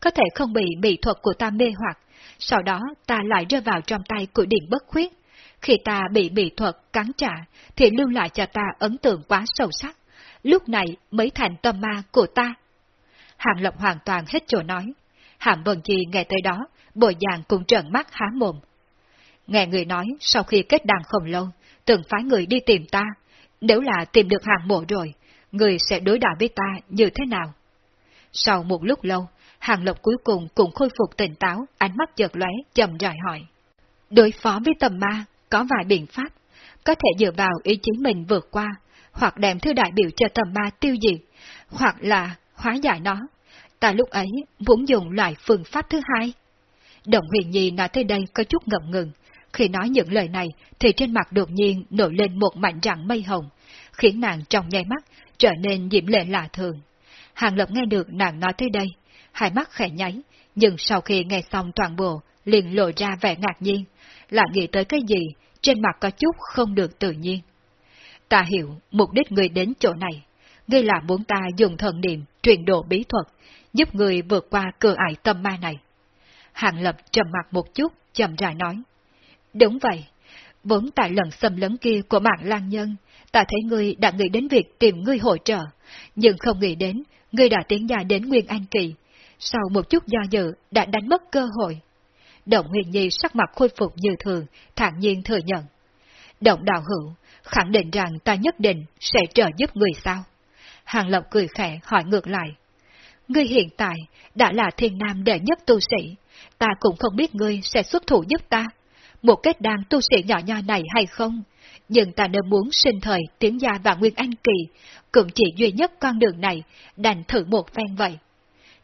có thể không bị mỹ thuật của ta mê hoặc, sau đó ta lại rơi vào trong tay của điện bất khuyết. Khi ta bị mỹ thuật cắn trả, thì lưu lại cho ta ấn tượng quá sâu sắc, lúc này mới thành tâm ma của ta. Hàng Lộc hoàn toàn hết chỗ nói. Hàm Vân Chi nghe tới đó, bồi dàng cùng trợn mắt há mồm. Nghe người nói, sau khi kết đàn không lâu, từng phái người đi tìm ta. Nếu là tìm được hàng mộ rồi, người sẽ đối đãi với ta như thế nào? Sau một lúc lâu, Hàng Lộc cuối cùng cũng khôi phục tỉnh táo, ánh mắt chợt lóe, chậm rãi hỏi. Đối phó với tầm ma, có vài biện pháp, có thể dựa vào ý chí mình vượt qua, hoặc đem thư đại biểu cho tầm ma tiêu diệt, hoặc là hóa giải nó. Ta lúc ấy muốn dùng loại phương pháp thứ hai. Động huyền nhi nói tới đây có chút ngậm ngừng. Khi nói những lời này thì trên mặt đột nhiên nổi lên một mảnh rặng mây hồng, khiến nàng trong nháy mắt trở nên diễm lệ lạ thường. Hàng Lập nghe được nàng nói tới đây, hai mắt khẽ nháy, nhưng sau khi nghe xong toàn bộ, liền lộ ra vẻ ngạc nhiên, lại nghĩ tới cái gì, trên mặt có chút không được tự nhiên. Ta hiểu mục đích người đến chỗ này, ngươi là muốn ta dùng thần niệm truyền độ bí thuật, giúp người vượt qua cửa ải tâm ma này. Hàng Lập trầm mặt một chút, chậm rãi nói. Đúng vậy, vốn tại lần xâm lấn kia của mạng lang nhân, ta thấy ngươi đã nghĩ đến việc tìm ngươi hỗ trợ, nhưng không nghĩ đến ngươi đã tiến ra đến Nguyên An Kỳ, sau một chút do dự đã đánh mất cơ hội. Động huyền nhi sắc mặt khôi phục như thường, thản nhiên thừa nhận. Động đạo hữu, khẳng định rằng ta nhất định sẽ trợ giúp người sao? Hàng Lộc cười khẽ hỏi ngược lại. Ngươi hiện tại đã là thiên nam đệ nhất tu sĩ, ta cũng không biết ngươi sẽ xuất thủ giúp ta. Một kết đàn tu sĩ nhỏ nho này hay không? Nhưng ta nếu muốn sinh thời tiến gia và Nguyên Anh Kỳ, cũng chỉ duy nhất con đường này, đành thử một phen vậy.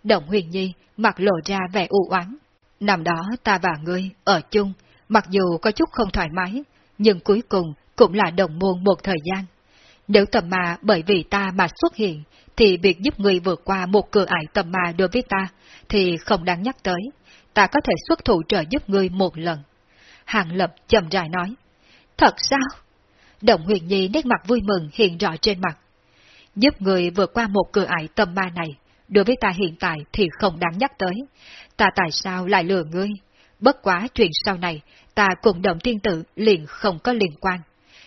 Động huyền nhi mặt lộ ra vẻ u oán. Năm đó ta và ngươi ở chung, mặc dù có chút không thoải mái, nhưng cuối cùng cũng là đồng môn một thời gian. Nếu tầm ma bởi vì ta mà xuất hiện, thì việc giúp người vượt qua một cửa ải tầm ma đối với ta, thì không đáng nhắc tới. Ta có thể xuất thủ trợ giúp ngươi một lần. Hàng Lập chậm rãi nói. Thật sao? Động huyền nhi nét mặt vui mừng hiện rõ trên mặt. Giúp người vượt qua một cửa ải tầm ma này, đối với ta hiện tại thì không đáng nhắc tới. Ta tại sao lại lừa ngươi? Bất quá chuyện sau này, ta cùng động thiên tử liền không có liên quan.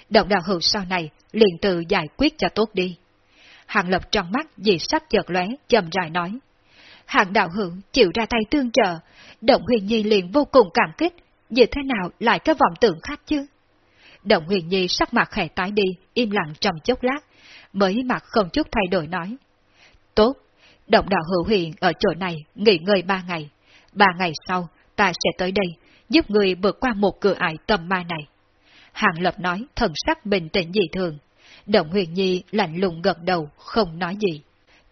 Động đạo hữu sau này liền tự giải quyết cho tốt đi. Hàng lập trong mắt dị sắc chợt lóe, chậm rãi nói. Hàng đạo hữu chịu ra tay tương trợ, động huyền nhi liền vô cùng cảm kích, như thế nào lại có vọng tưởng khác chứ? Động huyền nhi sắc mặt khẽ tái đi, im lặng trong chốc lát, mới mặt không chút thay đổi nói. Tốt, động đạo hữu huyền ở chỗ này nghỉ ngơi ba ngày. Ba ngày sau, ta sẽ tới đây, giúp người vượt qua một cửa ải tầm ma này. Hàng Lập nói thần sắc bình tĩnh dị thường. Động huyền nhi lạnh lùng gật đầu, không nói gì.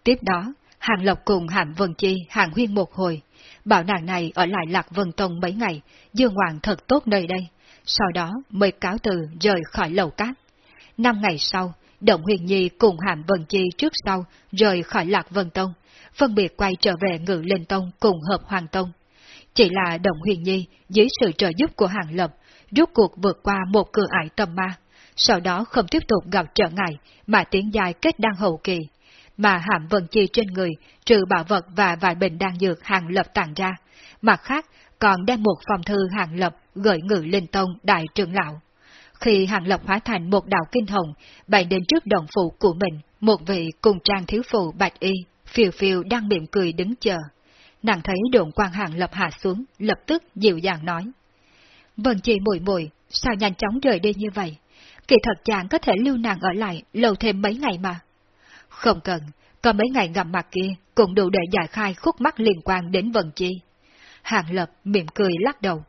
Tiếp đó, Hàng Lập cùng Hàm Vân Chi hàng huyên một hồi, bảo nàng này ở lại Lạc Vân Tông mấy ngày, dương hoàng thật tốt nơi đây, sau đó mới cáo từ rời khỏi lầu cát. Năm ngày sau, Động Huyền Nhi cùng Hàm Vân Chi trước sau rời khỏi Lạc Vân Tông, phân biệt quay trở về Ngự Linh Tông cùng Hợp Hoàng Tông. Chỉ là Động Huyền Nhi dưới sự trợ giúp của Hàng Lập, rút cuộc vượt qua một cửa ải tầm ma, sau đó không tiếp tục gặp trở ngại mà tiến dài kết đăng hậu kỳ, mà hạm vận Chi trên người trừ bảo vật và vài bình đan dược Hàng Lập tặng ra, mặt khác còn đem một phòng thư Hàng Lập gửi Ngự Linh Tông Đại trưởng lão. Khi Hàng Lập hóa thành một đạo kinh hồng, bày đến trước đồng phụ của mình, một vị cùng trang thiếu phụ bạch y, phiêu phiêu đang miệng cười đứng chờ. Nàng thấy đồn quan Hàng Lập hạ xuống, lập tức dịu dàng nói. Vân chị mùi mùi, sao nhanh chóng rời đi như vậy? Kỳ thật chàng có thể lưu nàng ở lại lâu thêm mấy ngày mà. Không cần, có mấy ngày gặp mặt kia cũng đủ để giải khai khúc mắc liên quan đến Vân Chi. Hàng Lập mỉm cười lắc đầu.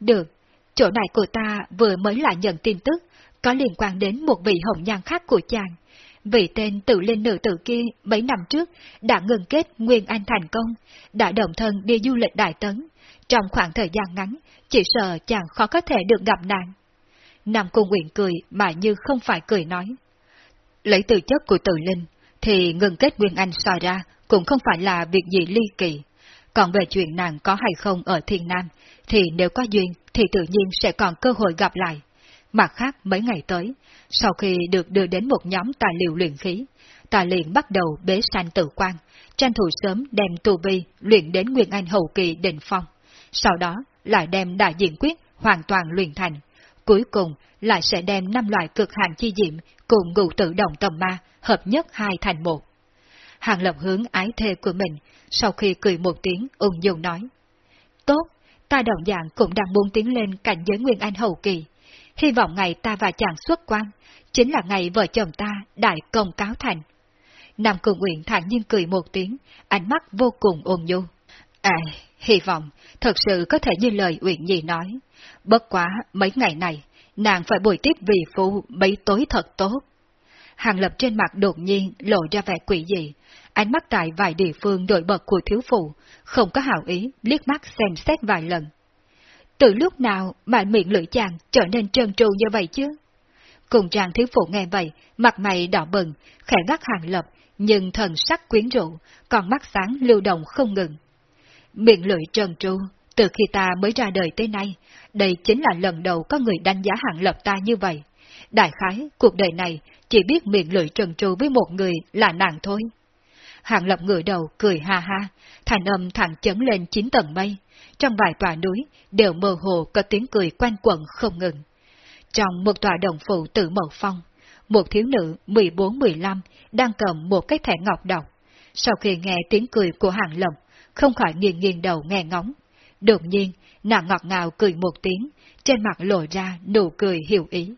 Được, chỗ này của ta vừa mới lại nhận tin tức, có liên quan đến một vị hồng nhan khác của chàng. Vị tên tự lên nữ tử kia mấy năm trước đã ngừng kết Nguyên Anh thành công, đã đồng thân đi du lịch Đại Tấn. Trong khoảng thời gian ngắn, chỉ sợ chàng khó có thể được gặp nàng. Nam Cung Nguyện cười mà như không phải cười nói. Lấy từ chất của tự linh, thì ngừng kết Nguyên Anh so ra cũng không phải là việc gì ly kỳ. Còn về chuyện nàng có hay không ở Thiên Nam, thì nếu có duyên thì tự nhiên sẽ còn cơ hội gặp lại. Mặt khác mấy ngày tới, sau khi được đưa đến một nhóm tài liệu luyện khí, ta liền bắt đầu bế sanh tự quan, tranh thủ sớm đem tu vi luyện đến Nguyên Anh hậu kỳ đỉnh phong. Sau đó lại đem đại diện quyết hoàn toàn luyện thành. Cuối cùng lại sẽ đem năm loại cực hạn chi diệm cùng ngụ tự động tầm ma hợp nhất hai thành một. Hàng lập hướng ái thê của mình, sau khi cười một tiếng ung dung nói. Tốt, ta đồng dạng cũng đang muốn tiến lên cảnh giới Nguyên Anh hậu kỳ. Hy vọng ngày ta và chàng xuất quan, chính là ngày vợ chồng ta đại công cáo thành. Nam Cường Nguyện thản nhiên cười một tiếng, ánh mắt vô cùng ôn nhu. À, hy vọng, thật sự có thể như lời Uyển Nhi nói. Bất quá, mấy ngày này, nàng phải bồi tiếp vì phụ mấy tối thật tốt. Hàng lập trên mặt đột nhiên lộ ra vẻ quỷ dị, ánh mắt tại vài địa phương đổi bật của thiếu phụ, không có hảo ý, liếc mắt xem xét vài lần. Từ lúc nào mà miệng lưỡi chàng trở nên trơn tru như vậy chứ? Cùng chàng thiếu phụ nghe vậy, mặt mày đỏ bừng, khẽ gắt hàng lập, nhưng thần sắc quyến rũ, còn mắt sáng lưu động không ngừng. Miệng lưỡi trần tru, từ khi ta mới ra đời tới nay, đây chính là lần đầu có người đánh giá hạng lập ta như vậy. Đại khái, cuộc đời này chỉ biết miệng lưỡi trần tru với một người là nàng thôi. hạng lập ngửa đầu cười ha ha, thành âm thẳng chấn lên chín tầng mây. Trong vài tòa núi đều mơ hồ có tiếng cười quanh quẩn không ngừng. Trong một tòa đồng phụ tự màu phong, một thiếu nữ 14-15 đang cầm một cái thẻ ngọc đọc Sau khi nghe tiếng cười của hàng lập, không khỏi nghiêng nghiêng đầu nghe ngóng. Đột nhiên, nàng ngọt ngào cười một tiếng, trên mặt lộ ra nụ cười hiểu ý.